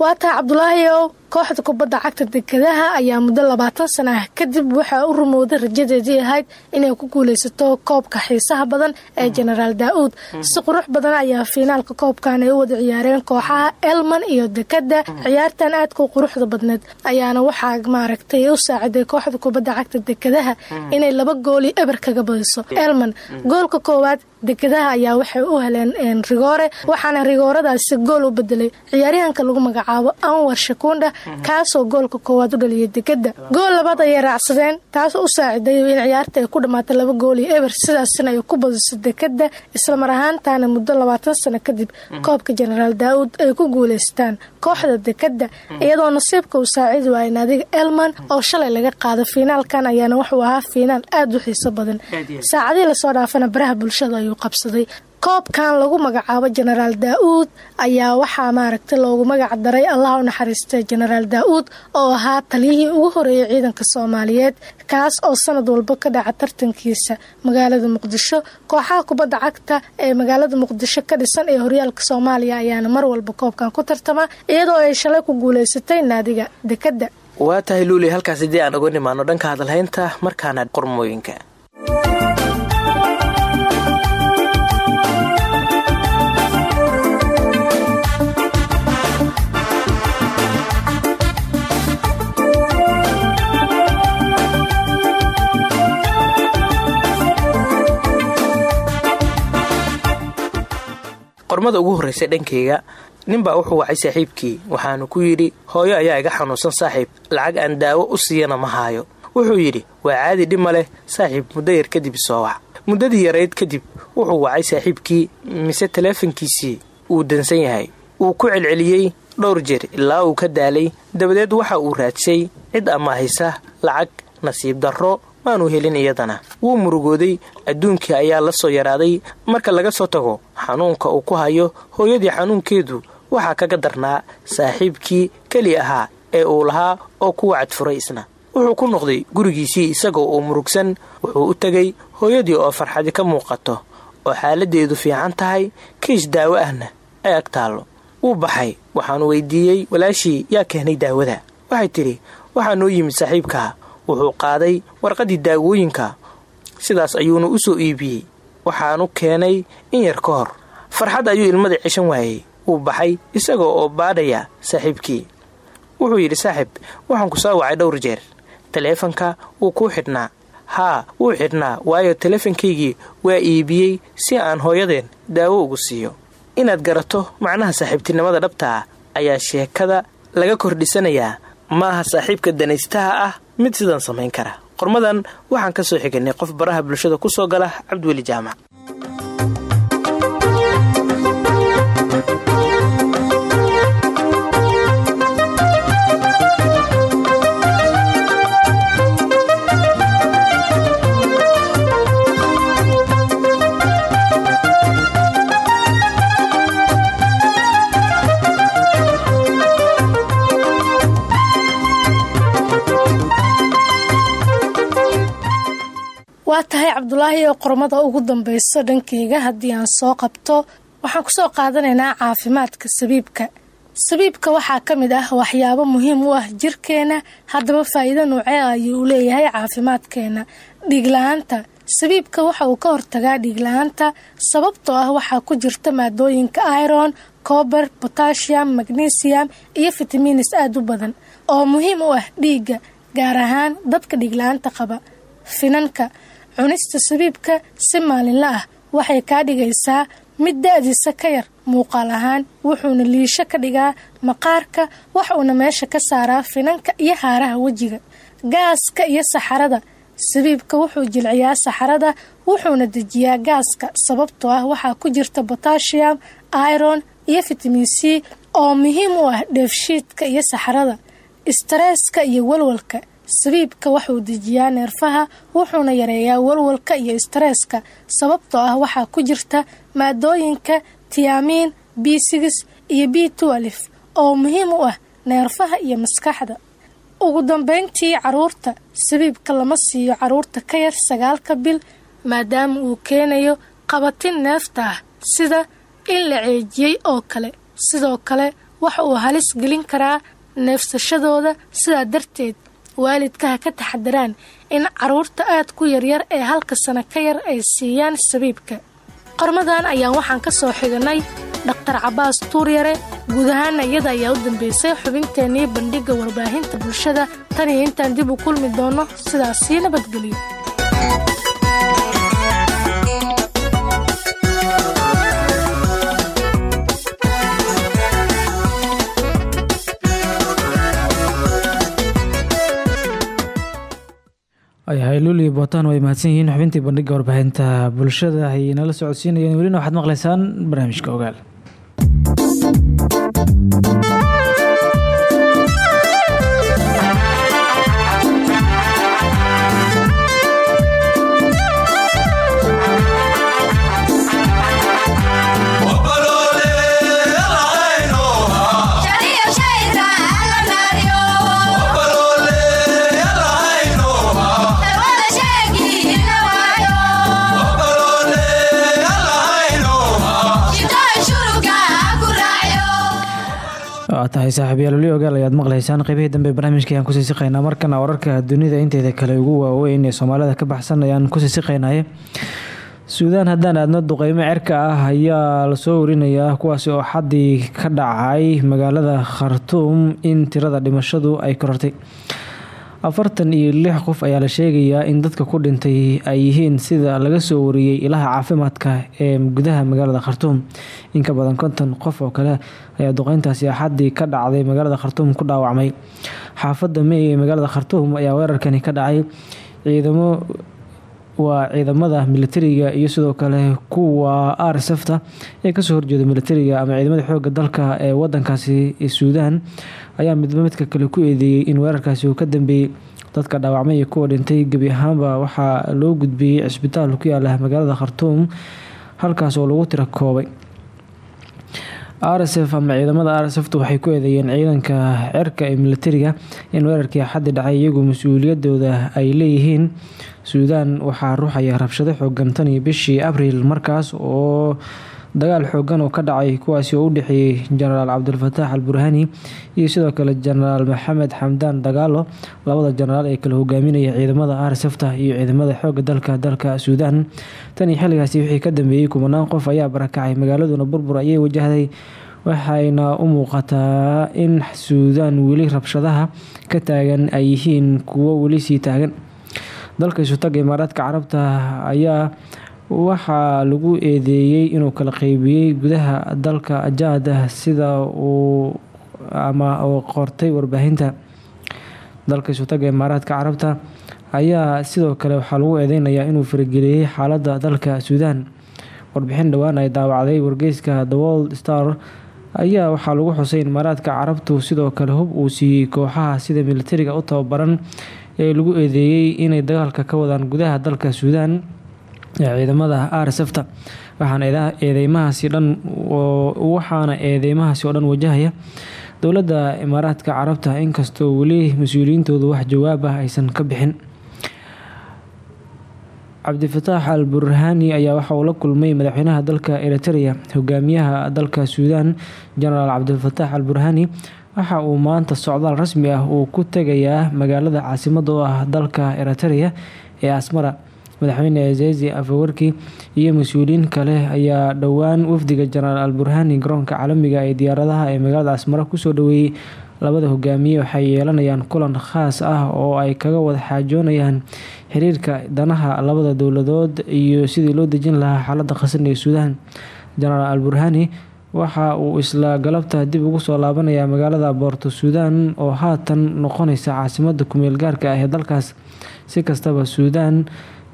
waa tahay cabdulaahiyow kooxda kubadda cagta dekadaha ayaa muddo labaatan sana ah kadib waxaa u rumowday rajadeedii ahayd inay ku guulaysato koobka xiisaha badan ee genaraal daa-uud si qurux badan ayaa fiinaalka koobkan ay u wada ciyaareen kooxaha elman iyo dekada ciyaartan aadka u quruxda badneed ayaana waxaa maaragtay u saaciday kooxda kubadda cagta dekadaha inay laba gooli eber kaga badiso. Elman goolka koowaad dekadaha ayaa waxay u heleen rigoore. Waxaana rigooradaasi gool u bedelay ciyaaryahanka lagu magacaabo anwar shakunda kaasoo goolka koowaad u dhaliyay dekada gool labaad ayay raacsadeen taasoo u saaciday in ciyaarta ay ku dhammaatay laba gool iyo eber. Sidaasina ay ku badiso dekada islamar ahaantaana muddo labaatan sano kadib koobka genaraal daa-uud ay ku guuleystaan kooxda dekada iyadoo nasiibka uu saacidi waayay naadiga elman oo shalay laga qaado fiinaalkan ayaana wuxuu ahaa fiinaal aada u xiiso badan. Saacadihii la soo dhaafana baraha bulshada ayuu qabsaday. Koobkan lagu magacaabo genaraal daa-uud ayaa waxaa maaragtay loogu magac daray allah u naxariistay genaraal daa-uud oo ahaa taliyihii ugu horeeyay ciidanka soomaaliyeed kaas oo sanad walba ka dhaca tartankiisa magaalada muqdisho. Kooxaha kubadda cagta ee magaalada muqdisho ka dhisan ee horyaalka soomaaliya ayaana mar walba koobkan ku tartama iyadoo ay shalay ku guuleysatay naadiga dekada waa tahay luuley halkaas haddii aan uga nimaano dhanka hadalhaynta markaana qormooyinka qormada ugu horreysa dhankeyga ninbaa wuxuu wacay saaxiibkii waxaanu ku yidhi hooyo ayaa iga xanuunsan saaxiib lacag aan daawo u siiyana ma haayo. Wuxuu yidhi waa caadi dhima leh saaxiib muddo yar kadib soo wac. Muddadii yarayd kadib wuxuu wacay saaxiibkii mise taleefankiisii uu dansan yahay. Wuu ku celceliyey dhowr jeer ilaa uu ka daalay. Dabadeed waxa uu raadshay cid amaahaysa lacag nasiib darro maanu helin iyadana. Wuu murugooday adduunkii ayaa la soo yaraaday marka laga soo tago xanuunka uu ku hayo hooyadii xanuunkeedu waxaa kaga darnaa saaxiibkii keli ahaa ee uu lahaa oo ku wacad furay isna wuxuu ku noqday gurigiisii isagoo uu murugsan wuxuu u tegay hooyadii oo farxadi ka muuqato oo xaaladeedu fiican tahay kiish daawo ahna ay ag taallo wuu baxay waxaanu weydiiyey walaashii yaa keenay daawada? Waxay tidhi waxaa noo yimid saaxiibkaa wuxuu qaaday warqaddii daawooyinka. Sidaas ayuuna u soo iibiyey. Waxaanu keenay in yar ka hor. Farxad ayuu ilmadii ceshan waayey. Wuu baxay isagoo oo baadhaya saaxiibkii. Wuxuu yidhi saaxib waxaan ku soo wacay dhowr jeer. Taleefanka wuu kuu xidhnaa. Haa wuu xidhnaa waayo taleefankaygii waa iibiyey si aan hooyadeen daawo ugu siiyo. Inaad garato macnaha saaxiibtinimada dhabta ah ayaa sheekada laga kordhisanayaa. Maaha saaxiibka danaystaha ah mid sidan samayn kara. Qormadan waxaan ka soo xiganay qof baraha bulshada ku soo gala cabdiweli jaamac waa tahay cabdulaahi oo qormada ugu dambeyso dhankeyga haddii aan soo qabto waxaan ku soo qaadanaynaa caafimaadka sabiibka. Sabiibka waxaa ka mid ah waxyaabo muhiim u ah jirkeena haddaba faa'iido nuucee ayuu u leeyahay caafimaadkeena. Dhiigla-aanta sabiibka waxa uu ka hortagaa dhiigla-aanta sababtoo ah waxaa ku jirta maadooyinka iron cober botashium magnesium iyo fitamiinis aada u badan oo muhiim u ah dhiigga gaar ahaan dadka dhiigla-aanta qaba. Finanka cunista sabiibka si maalinla ah. Waxay kaa dhigaysaa mid da-diisa ka yar. Muuqaal ahaan wuxuuna liisho ka dhigaa maqaarka wax uuna meesha ka saaraa finanka iyo haaraha wejiga. Gaaska iyo saxarada. Sabiibka wuxuu jilciyaa saxarada wuxuuna dejiyaa gaaska. Sababtoo ah waxaa ku jirta botashium iron iyo fitamiin c oo muhiim u ah dheefshiidka iyo saxarada istareeska iyo walwalka sabiibka wuxuu dejiyaa neerfaha wuxuuna yareeyaa walwalka iyo istareeska. Sababtoo ah waxaa ku jirta maadooyinka tiyaamiin b sigis iyo b tualif oo muhiim u ah neerfaha iyo maskaxda. Ugu dambeyntii carruurta sabiibka lama siiyo carruurta ka yar sagaalka bil maadaama uu keenayo qabatin neefta ah sida in la ceejiyey oo kale. Sidoo kale waxa uu halis gelin karaa neefsashadooda sidaa darteed waalidka ka taxadaraan in carruurta aad ku yaryar ee halka sano ka yar ay siiyaan sabiibka. Qormadan ayaan waxaan ka soo xiganay dhaktar cabaas tuuryare guud ahaana iyada ayaa u dambeysay xubinteennii bandhigga warbaahinta bulshada. Tan iyo intaan dib u kulmi doono sidaasii nabadgelyo hayluuli bootaan way mahadsan yihiin. Xubintii bandhigga warbaahinta bulshada ay nala socodsiinayeen. Welina waxaad maqlaysaan barnaamijka ogaal waa tahay saaxiibyaal weli ogaal ayaad maqlaysaan. Qeybihii dambe barnaamijka ayaan ku sii siqaynaa. Markana wararka dunida inteeda kale ugu waaweyn ee soomaalida ka baxsan ayaan ku sii siqaynaya suudaan haddaan aadno duqeymo cerka ah ayaa la soo warinayaa kuwaasi oo xaddii ka dhacay magaalada khartuum in tirada dhimashadu ay korortay afartan iyo lix qof ayaa la sheegayaa in dadka ku dhintay ay yihiin sida laga soo wariyey ilaha caafimaadka ee gudaha magaalada khartuum in ka badan konton qof oo kale ayaa duqeyntaasi axadii ka dhacday magaalada khartuum ku dhaawacmay. Xaafadda mey ee magaalada khartuum ayaa weerarkani ka dhacay ciidamo waa ciidamada militariga iyo sidoo kale kuwa rsfta ee ka soo horjeeda militariga ama ciidamada xooga dalka ee wadankaasi suudaan ayaa midba midka kale ku eedeeyey in weerarkaasi uu ka dambeeyey. Dadka dhaawacmay iyo kuwa dhintay gebi ahaanba waxaa loo gudbiyey cisbitaal ku yaalla magaalada khartuum halkaas oo lagu tira koobay. Rsf ama ciidamada rsftu waxay ku eedeeyeen ciidanka cirka ee militariga in weerarkii axaddi dhacay iyagu mas'uuliyadooda ay leeyihiin suudaan waxaa ruuxaya rabshado xoogan tan iyo bishii abriil markaas oo dagaal xoogan oo ka dhacay kuwaasi oo u dhexeeyey jenaraal cabdulfataax al burhani iyo sidoo kale jenaraal maxamed xamdaan dagaalo labada jenaraal ee kala hogaaminaya ciidamada rsfta iyo ciidamada xooga dalka dalka suudaan tan iyo xilligaasi wixii ka dambeeyey kumanaan qof ayaa barakacay magaaladuna burbur ayay wajahday waxayna u muuqataa in suudaan weli rabshadaha ka taagan ay yihiin kuwo weli sii taagan dalka isutaga imaaraadka carabta ayaa waxaa lagu eedeeyey inuu kala qeybiyey gudaha dalka jaad sida uu ama qortay warbaahinta. Dalka isutaga imaaraadka carabta ayaa sidoo kale waxaa lagu eedeynayaa inuu farageliyey xaaladda dalka suudaan. Warbixin dhowaan ay daawacday wargeyska the world star ayaa waxaa lagu xusay imaaraadka carabtu sidoo kale hub uu siiyey kooxaha sida militariga u tababaran ee lagu eedeeyey inay dagaalka ka wadaan gudaha dalka suudaan ee ciidamada rsfta waxaana eedeymahaasi dhan waxaana eedeymahaasi oo dhan wajahaya dowladda imaaraadka carabta inkastoo weli mas'uuliyiintoodu wax jawaab ah aysan ka bixin. Cabdifataax al burhani ayaa waxa uu la kulmay madaxweynaha dalka eritrea hogaamiyaha dalka suudaan jenaraal cabdilfataax al burhani waxa uu maanta socdaal rasmi ah uu ku tegayaa magaalada caasimada oo ah dalka eritrea ee asmara. Madaxweyne zezi afawarki iyo mas'uuliyiin kale ayaa dhowaan wafdiga jenaraal al burhani garoonka caalamiga ee diyaaradaha ee magaalada asmara ku soo dhaweeyey labada hogaamiye waxay yeelanayaan kulan khaas ah oo ay kaga wada xaajoonayaan xiriirka danaha labada dowladood iyo sidii loo dejin lahaa xaalada qasan ee suudaan. Jenaraal al burhani waxa uu isla galabta dib ugu soo laabanayaa magaalada boorto suudaan oo haatan noqonaysa caasimada kumeel gaarka ah ee dalkaas. Si kastaba suudaan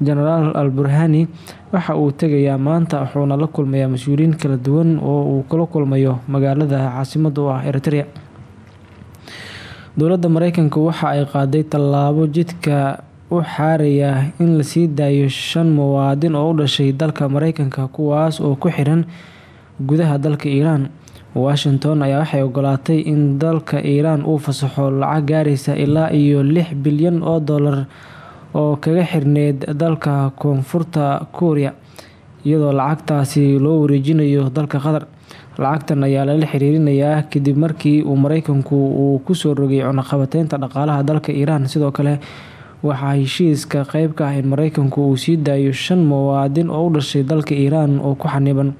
jenaraal al burhani waxa uu tegayaa maanta wuxuuna la kulmayaa mas'uuliyiin kala duwan oo uu kula kulmayo magaalada caasimada u ah eritrea. Dowladda mareykanka waxa ay qaaday tallaabo jidka u xaaraya in la sii daayo shan muwaadin oo u dhashay dalka mareykanka kuwaas oo ku xiran gudaha dalka iiraan washington ayaa waxay ogolaatay in dalka iiraan uu fasaxo lacag gaaraysa ilaa iyo lix bilyan oo dollar oo kaga xirneyd dalka koonfurta kuuriya iyadoo lacagtaasi loo wareejinayo dalka qatar. Lacagtan ayaa lala xiriirinayaa kadib markii uu mareykanku uu ku soo rogay cunaqabateynta dhaqaalaha dalka iiraan sidoo kale waxaa heshiiska qeyb ka ah in mareykanku uu sii daayo shan muwaadin oo u dhashay dalka iiraan oo ku xaniban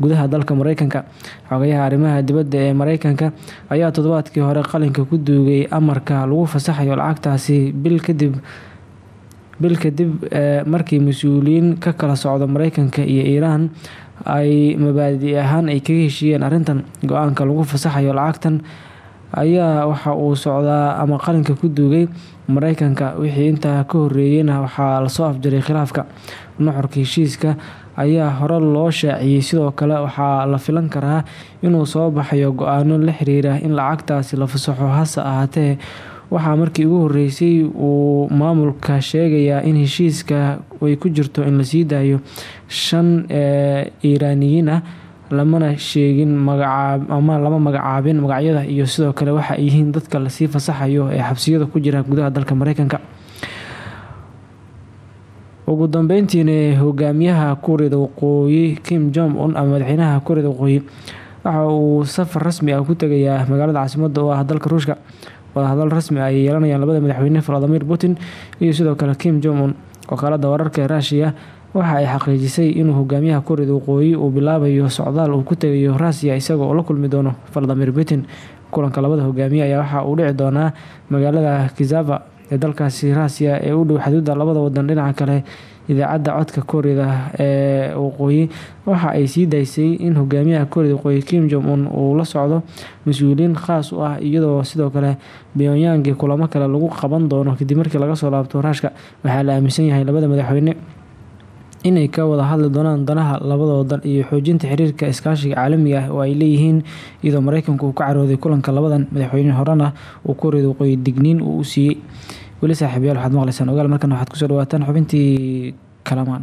gudaha dalka mareykanka xogayaha arrimaha dibadda ee mareykanka ayaa toddobaadkii hore qalinka ku duugay amarka lagu fasaxayo lacagtaasi bil kadib bil kadib markii mas'uuliyiin ka kala socda mareykanka iyo iiraan ay mabaadi ahaan ay kaga heshiiyeen arrintan. Go'aanka lagu fasaxayo lacagtan ayaa waxa uu socdaa ama qalinka ku duugay mareykanka wixii intaa ka horeeyeyna waxaa la soo afjaray khilaafka. Nuxurka heshiiska ayaa hore loo shaaciyey. Sidoo kale waxaa la filan karaa inuu soo baxayo go'aano la xiriira in lacagtaasi la fasaxo. Hase ahaatee waxaa markii ugu horeysay uu maamulka sheegayaa in heshiiska ay ku jirto in la sii daayo shan iiraaniyiin ah lamana sheegin ama lama magacaabin magacyada iyo sidoo kale waxa yihiin dadka la sii fasaxayo ee xabsiyada ku jira gudaha dalka mareykanka. Ugu dambeyntiina hogaamiyaha kuuriyada waqooyi kim jong un ama madaxweynaha kuuriyada waqooyi waxa uu safar rasmi ah ku tegayaa magaalada caasimada oo ah dalka ruushka. Wadahadal rasmi ay yeelanayaan labada madaxweyne valadimir putin iyo sidoo kale kim jong un wakaalada wararka ee ruushiya waxa ay xaqiijisay inuu hogaamiyaha kuuriyada waqooyi uu bilaabayo socdaal uu ku tegayo ruusiya isaga oo la kulmi doono valadimir putin. Kulanka labada hogaamiye ayaa waxa uu dhici doonaa magaalada kizava ee dalkaasi raasiya ee u dhow xaduudda labada wadan dhinaca kale idaacadda codka kooriyada ee waqooyi waxa ay sii daysay in hogaamiyaha kooriyada waqooyi kim jong un uu la socdo mas'uuliyiin khaas u ah iyadoo sidoo kale pyongyang kulamo kale lagu qaban doono kadib markii laga soo laabto raashka. Waxaa la aaminsan yahay labada madaxweyne inay ka wada hadli doonaan danaha labada wadan iyo xoojinta xiriirka iskaashiga caalamiga ah oo ay leeyihiin iyadoo mareykanku uu ka carooday kulanka labadan madaxweyne horena uu kooriyada waqooyi digniin uu u siiyey. Weli saaxiibayaal waxaad maqlaysaan ogaal markan waxaad ku soo dhawaataan xubintii kalamaan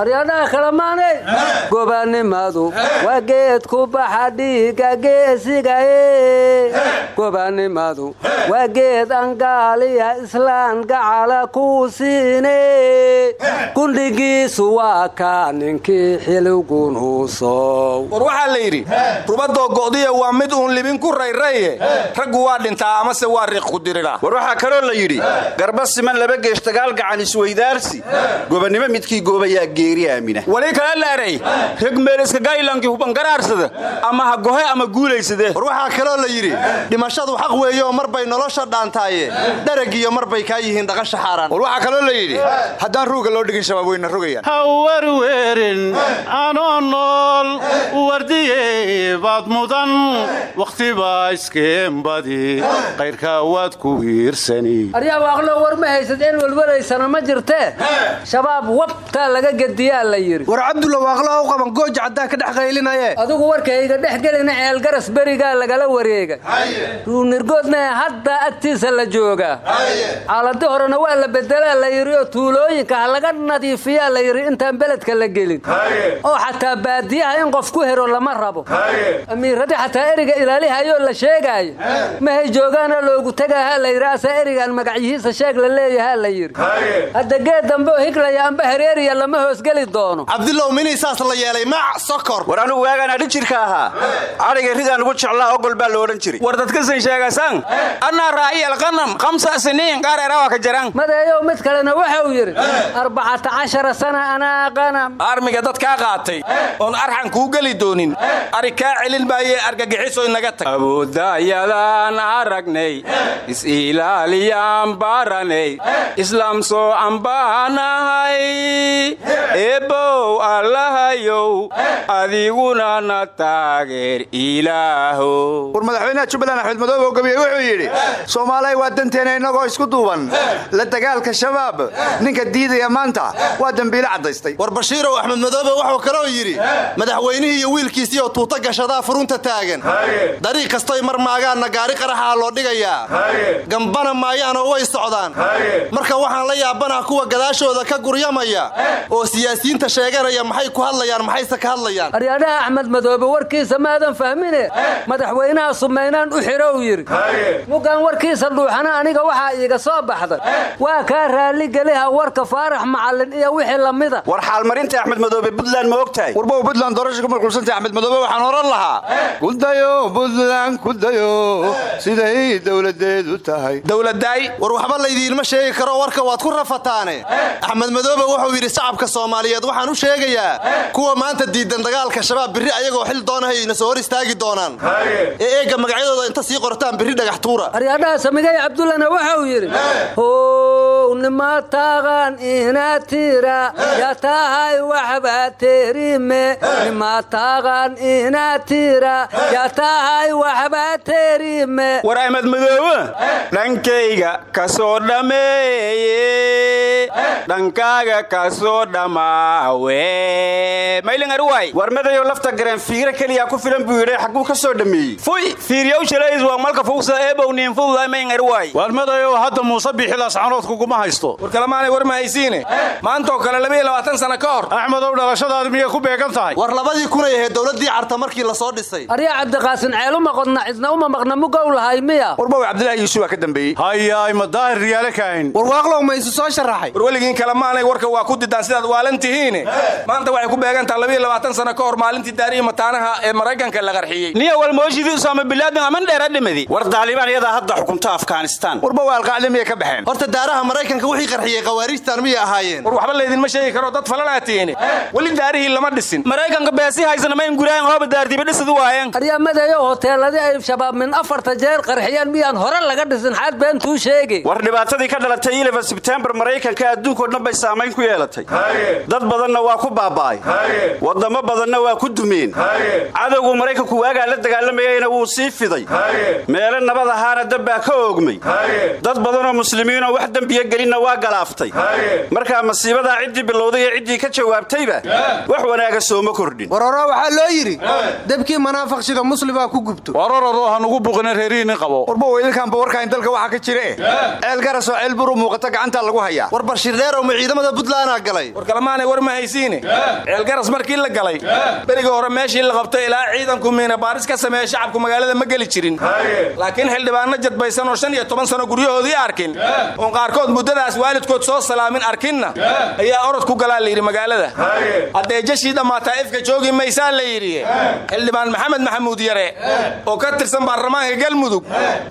aryadhaha kalamaaney gobaannimadu waa geed ku baxa dhiiga geesigaye gobaannimadu waa geed angaaliya islaan gacala kuu siine gundhigiisu waa kaa ninkii xiligunuusow war waxaa la yidhi rubadoo go'diya waa mid uun libin ku rayraye raggu waa dhintaa amase waa riiq ku dirira war waxaa kaloo la yidhi garba siman laba geesh dagaal gacan isweydaarsi. Gobannimo midkii goobayaa geeri aamina wali kala leeray reg meeliska gaylankii hubangaraarsada ama ha gohe ama guulaysade. War waxaa kaloo la yidhi dhimashadu xaq weeye oo mar bay nolosha dhaantaaye. Dharagiyo mar bay kaa yihiin dhaqasha xaaraan. War waxaa kaloo la yidhi haddaan ruuga loo dhigin shabaab weyna rogayaan ha werwerin anoo nool wardiye baad mudan wakhtibaa iskeenbadi qayrkaa waad ku wiirsani aryawaaqlo war ma haysad in welwelaysana ma jirtee shabaab wabtaa laga gediyaa la yidhi. War cabdulla waaqlo u qaban gooja caddaa ka dhex qaylinaye adigu warkayga dhex gelina ceelgaras berigaa lagala wareega. Ruunirgoodna haddaa agtiisa la joogaa xaaladi horena waa la bedelaa la yidhi oo tuulooyinka ha laga nadiifiyaa la yidhi intaan beledka la gelin. Oo xataa baadiyaha in qof ku hero lama rabo. Amiiradii xataa eriga ilaalihayoo la sheegaayo. Mahay joogaana loogu tegaha la yidhi asaa erigaan magacyihiisa sheeg la leeyaha la yidhi. Hadda geed dambe oo higlaya amba hereeriya lama hoosgeli doono. Cabdilow minay saas la yeelay mac sokor war anugu waagaan adhi jirka ahaa. Cadhiga ridaan ugu jeclaa ogol baa lo odhan jiray. War dadkasan sheegasan annaa raa'iy alqanam khamsa siniin qaar ka jaran madeeyow mid kalena waxa uu yidhi arbacata cashara sana anaa qanam armiga dad kaa qaatay oon arxan kuu geli doonin. Ari kaa celin maayee argagixiso inaga tag. Abuudayadaan aragnay is-ilaaliyaan baranay islaam soo ambaanahay eebow allahayow adiguna na taageer ilaahow war madaxweynaha jubbaland axmed madoobe oo gabiye wuxuu yidhi soomaaliya waa danteena innagoo isku duuban. La dagaalka shabaab ninka diidaya maanta waa dembiile caddaystay. War bashiirow axmed madoobe wuxuu kaloo yidhi madaxweynihii iyo wiilkiisiioo tuuta gashadaa furunta taagan. Dariiq kastoy mar maagaanna gaari qaraxaa loo dhigayaa. Gambana maayaanoo way socdaan. Marka waxaan la yaabanaha kuwa gadaashooda ka guryamaya oo siyaasiyiinta sheeganaya maxay ku hadlayaan maxayse ka hadlayaan? Aryadhaha axmed madoobe warkiisa maadan fahmine? Madaxweynaha sumaynaan u xiro uu yidhi mugaan warkiisa dhuuxana aniga waxaa iiga soo baxday. Waa kaa raalligeliha warka faarax macallin iyo wixii lamida war xaalmarinta axmed madoobe buntland ma og tahay warbow buntland doorasha ku mashquulsantay axmed madoobe waxaan oran lahaa. Kudayo buntland kudayo siday dowladeedu tahay. Dowladaay war waxba laydiinma sheegi karo warka waad ku rafataane. Axmed madoobe wuxuu yidhi shacabka soomaaliyeed waxaan u sheegayaa kuwa maanta diidan dagaalka shabaab birri ayagoo xil doonahay ina soo hor istaagi doonaan. Ee eegga magacyadooda inta sii qortaan birri dhagax tuura. Aryadhaha samigay cabdullana waxa uu yidhi how nima taqan ina tira ya tahay waxba terime. Nima taqan ina tira ya tahay waxba terime. War ahmed madoobe dhankayga ka soo dhammeeye dhankaaga ka soo dhammaawe maylingaruwaay war madayow lafta gareen fiiro keliya ku filan buu yidhi xagguu ka soo dhammeeyey. Fuy fiiriyow shalays waa malka fuugsa eebow niinfududay maylingaruwaay war madayow hadda muuse bixilaas canoodkuguma haysto. War kalemaanay war ma haysiine. Maantaoo kale labayo labaatan sana ka hor. Axmedow dhalashadaadi miyay ku beegan tahay. War labadii kunay ahayd dowladdii carta markii la soo dhisay. Aryaa cabdiqaasin ceeluma qodna cidna uma maqna mugow lahay miya. Warbow cabdilaahi yuusuf waa ka dambeeyey. Hayaay ma daahir riyaale kaahin war waaqlow ma isu soo sharaxay. War weligiin kalemaanay warka waa ku didaan sidaad tihiine maanta waxay ku labaatan sano ka hor maalintii daarihi mataanaha ee maraykanka la qarxiyey niya walmooshidii usaama bilaadin aman dheera dhimadi war daalibaan iyadaa hadda xukunta afghanistan. Warba waa alqacli miyay ka baxeen. Horta daaraha maraykanka wixii qarxiyey khawaarijtan miyay ahaayeen. War waxba laydinma sheegi karo dad falanaa tihiine weli daarihii lama dhisin. Maraykanka beesi haysanamayn guraayan hooba daardiba dhisadu waayeen. Aryamadeeyo hoteeladii ay shabaab min afarta jeer qarxiyaan miyaan hore laga dhisin xaad beentuu sheegi. War dhibaatadii ka dhalatay ilfa sebtembar maraykanka adduunkao dhan bay saamayn ku yeelatay dad badanna waa ku baaba'ay. Wadamo badanna waa ku dumeen cadowgu maraykanku waagaa la dagaalamayayna wuu sii fiday. Meelo nabad ahaana dab baa ka oogmay. Dad badanoo muslimiinoo wax dembiya gelinna waa galaaftay markaa masiibadaa ciddii bilowday ee ciddii ka jawaabtayba wax wanaaga sooma kordhin. Waroro waxaa loo yidhi debkii manaafaqshida muslimaa ku gubto. Warorado hanugu buqina reerihiinni qabo. Warba weydinkaanba warkaan dalka waxaa ka jire. Ceel garasoo ceel muuqata gacantaa lagu hayaa. War barshiir dheerow ma ciidamada buntlandaa galay war kalemaanay war ma haysiine ceelgaras markii la galay berigii hore meeshii la qabtay ilaa ciidanku miina baaris ka sameeya shacabku magaalada ma geli jirin. Laakiin xildhibaanno jadbaysan oo shan iyo toban sano guryahoodii arkin oon qaarkood muddadaas waalidkood soo salaamin arkinna ayaa orod ku galaa layidhi magaalada. Haddee jashii dhammaataa ifka joogi maysaa la yidhi xildhibaan maxamed maxamuud yare oo ka tirsan baarlamaanka galmudug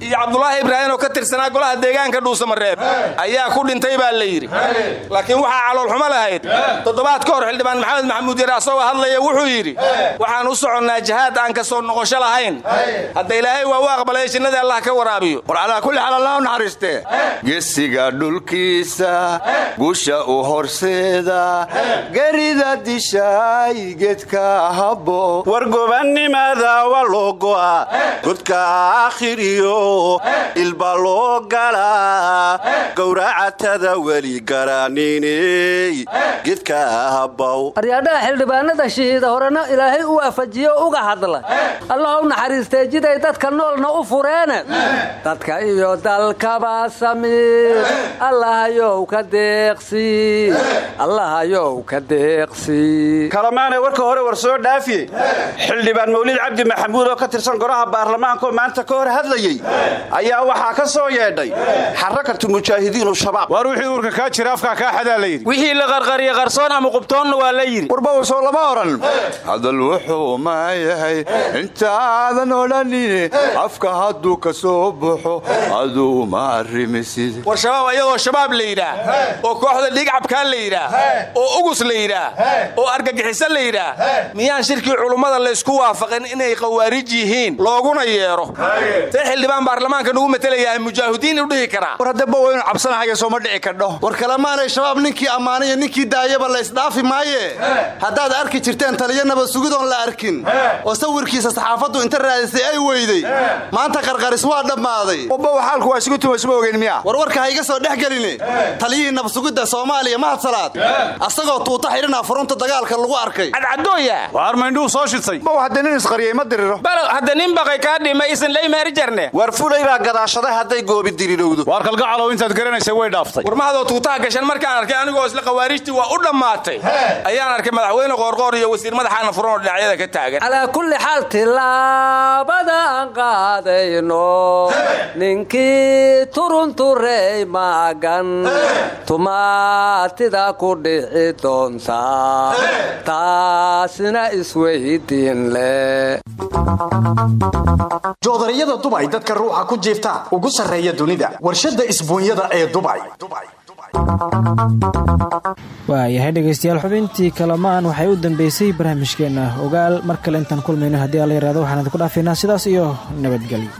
iyo cabdulaahi ibraahim oo ka tirsanaa golaha deegaanka dhuusamareeb ayaa ku dhintay baa la yidhi. Laakiin waxaa caloolxumo lahayd toddobaad ka hor xildhibaan maxamed maxamuud yare asagoo hadlaya wuxuu yidhi waxaan u soconnaa jihaad aan ka soo noqosho lahayn. Hadda ilaahay waa u aqbalay jinnada allah ka waraabiyo. War calaa kulli xaal allah u naxariistee gesiga dhulkiisa gusha u horseeda gerida dishaay geedka habo war gobannimada waa loo go'a godka aakhiriyo ilba loo galaa. Gowracatada weli garaniney gedka habow aryaadhaha xildhibaanada shahiida horena ilaahay u waafajiyo uga hadla. Allah u naxariistee jiday dadka noolna u fureene. Dadka iyo dalkaba samiir allahayow ka deeqsi. Allahayow ka deeqsi. Kalamaanee warka hore war soo dhaafiye. Xildhibaan mawlid cabdi maxamuud oo ka tirsan goraha baarlamaankaoo maanta ka hor hadlayey ayaa waxaa ka soo yeedhay. Xarakatu mujaahidiinu shabaab. Waar wixii uurka kaa jira afkaa kaa xadaa la yidhi wixii la qarqariye qarsoon ama qubtoonna waa la yidhi. Warba soo lama odhan hadal wuxuu ma yahay intaadan odhanine afka hadduu ka soo baxo aduu ma arrimisid war shabaab ayagoo shabaab la yidhaah oo kooxda dhigcabkaa la yidhaah oo ugus la yidhaah oo argagixiso la yidhaah miyaan shirkii culummada laysku waafaqin inay khawaarij yihiin? Looguna yeedho see xildhibaan baarlamaanka nugu matelayahay mujaahidiin u dhihi karaa. War haddaba waynu cabsanahayo sooma dhici kadho war kalemaanay shabaab ninkii ammaanaya ninkii daayaba laysdhaafi maaye? Haddaad arki jirteen taliyo nabad sugidoon la arkin. Oo sawirkiisa saxaafaddu inta raadisay ay weyday. Maanta qarqaris waa dhammaaday. Wabba xaalku waa isugu tumasma ogeyn miya? War warka ha iga soo dhex geline. Taliyihii nabsugidda soomaaliya mahadsalaad asagoo tuuta xidhina furunta dagaalka lagu arkay. Cadcadooya waar maindhuu soo shitay bow hadda nin isqariyey ma diriro. Balow hadda nin baqay kaa dhimay isan laymaari jarne. War fulay baa gadaashaday hadday goobi dirirowdo waar kalgacalow intaad garanaysay way dhaaftay. War mahadoo tuutaha gashan markaan arkay anigoo isla khawaarijtii waa u dhammaatay. Ayaan arkay madaxweyne qoorqoor iyo wasiir madaxaana furan oo dhinacyada ka taagan. Calaa kulli xaal tillaabadaan qaadayno. Ninkii turunturey maagan. Tumaatida ku dhici doonta. Taasina isweydiin leh joodariyada dubay dadka ruuxa ku jiifta ugu sarreeya dunida. Warshadda isbuunyada ee dubay waayahay dhegaystayaal xubintii kalamaan waxay u dambeysay barnaamijkeenna. Ogaal mar kale intaan kulmayno haddii alla yaraado waxaan idinku dhaafaynaa sidaas iyo nabadgelyo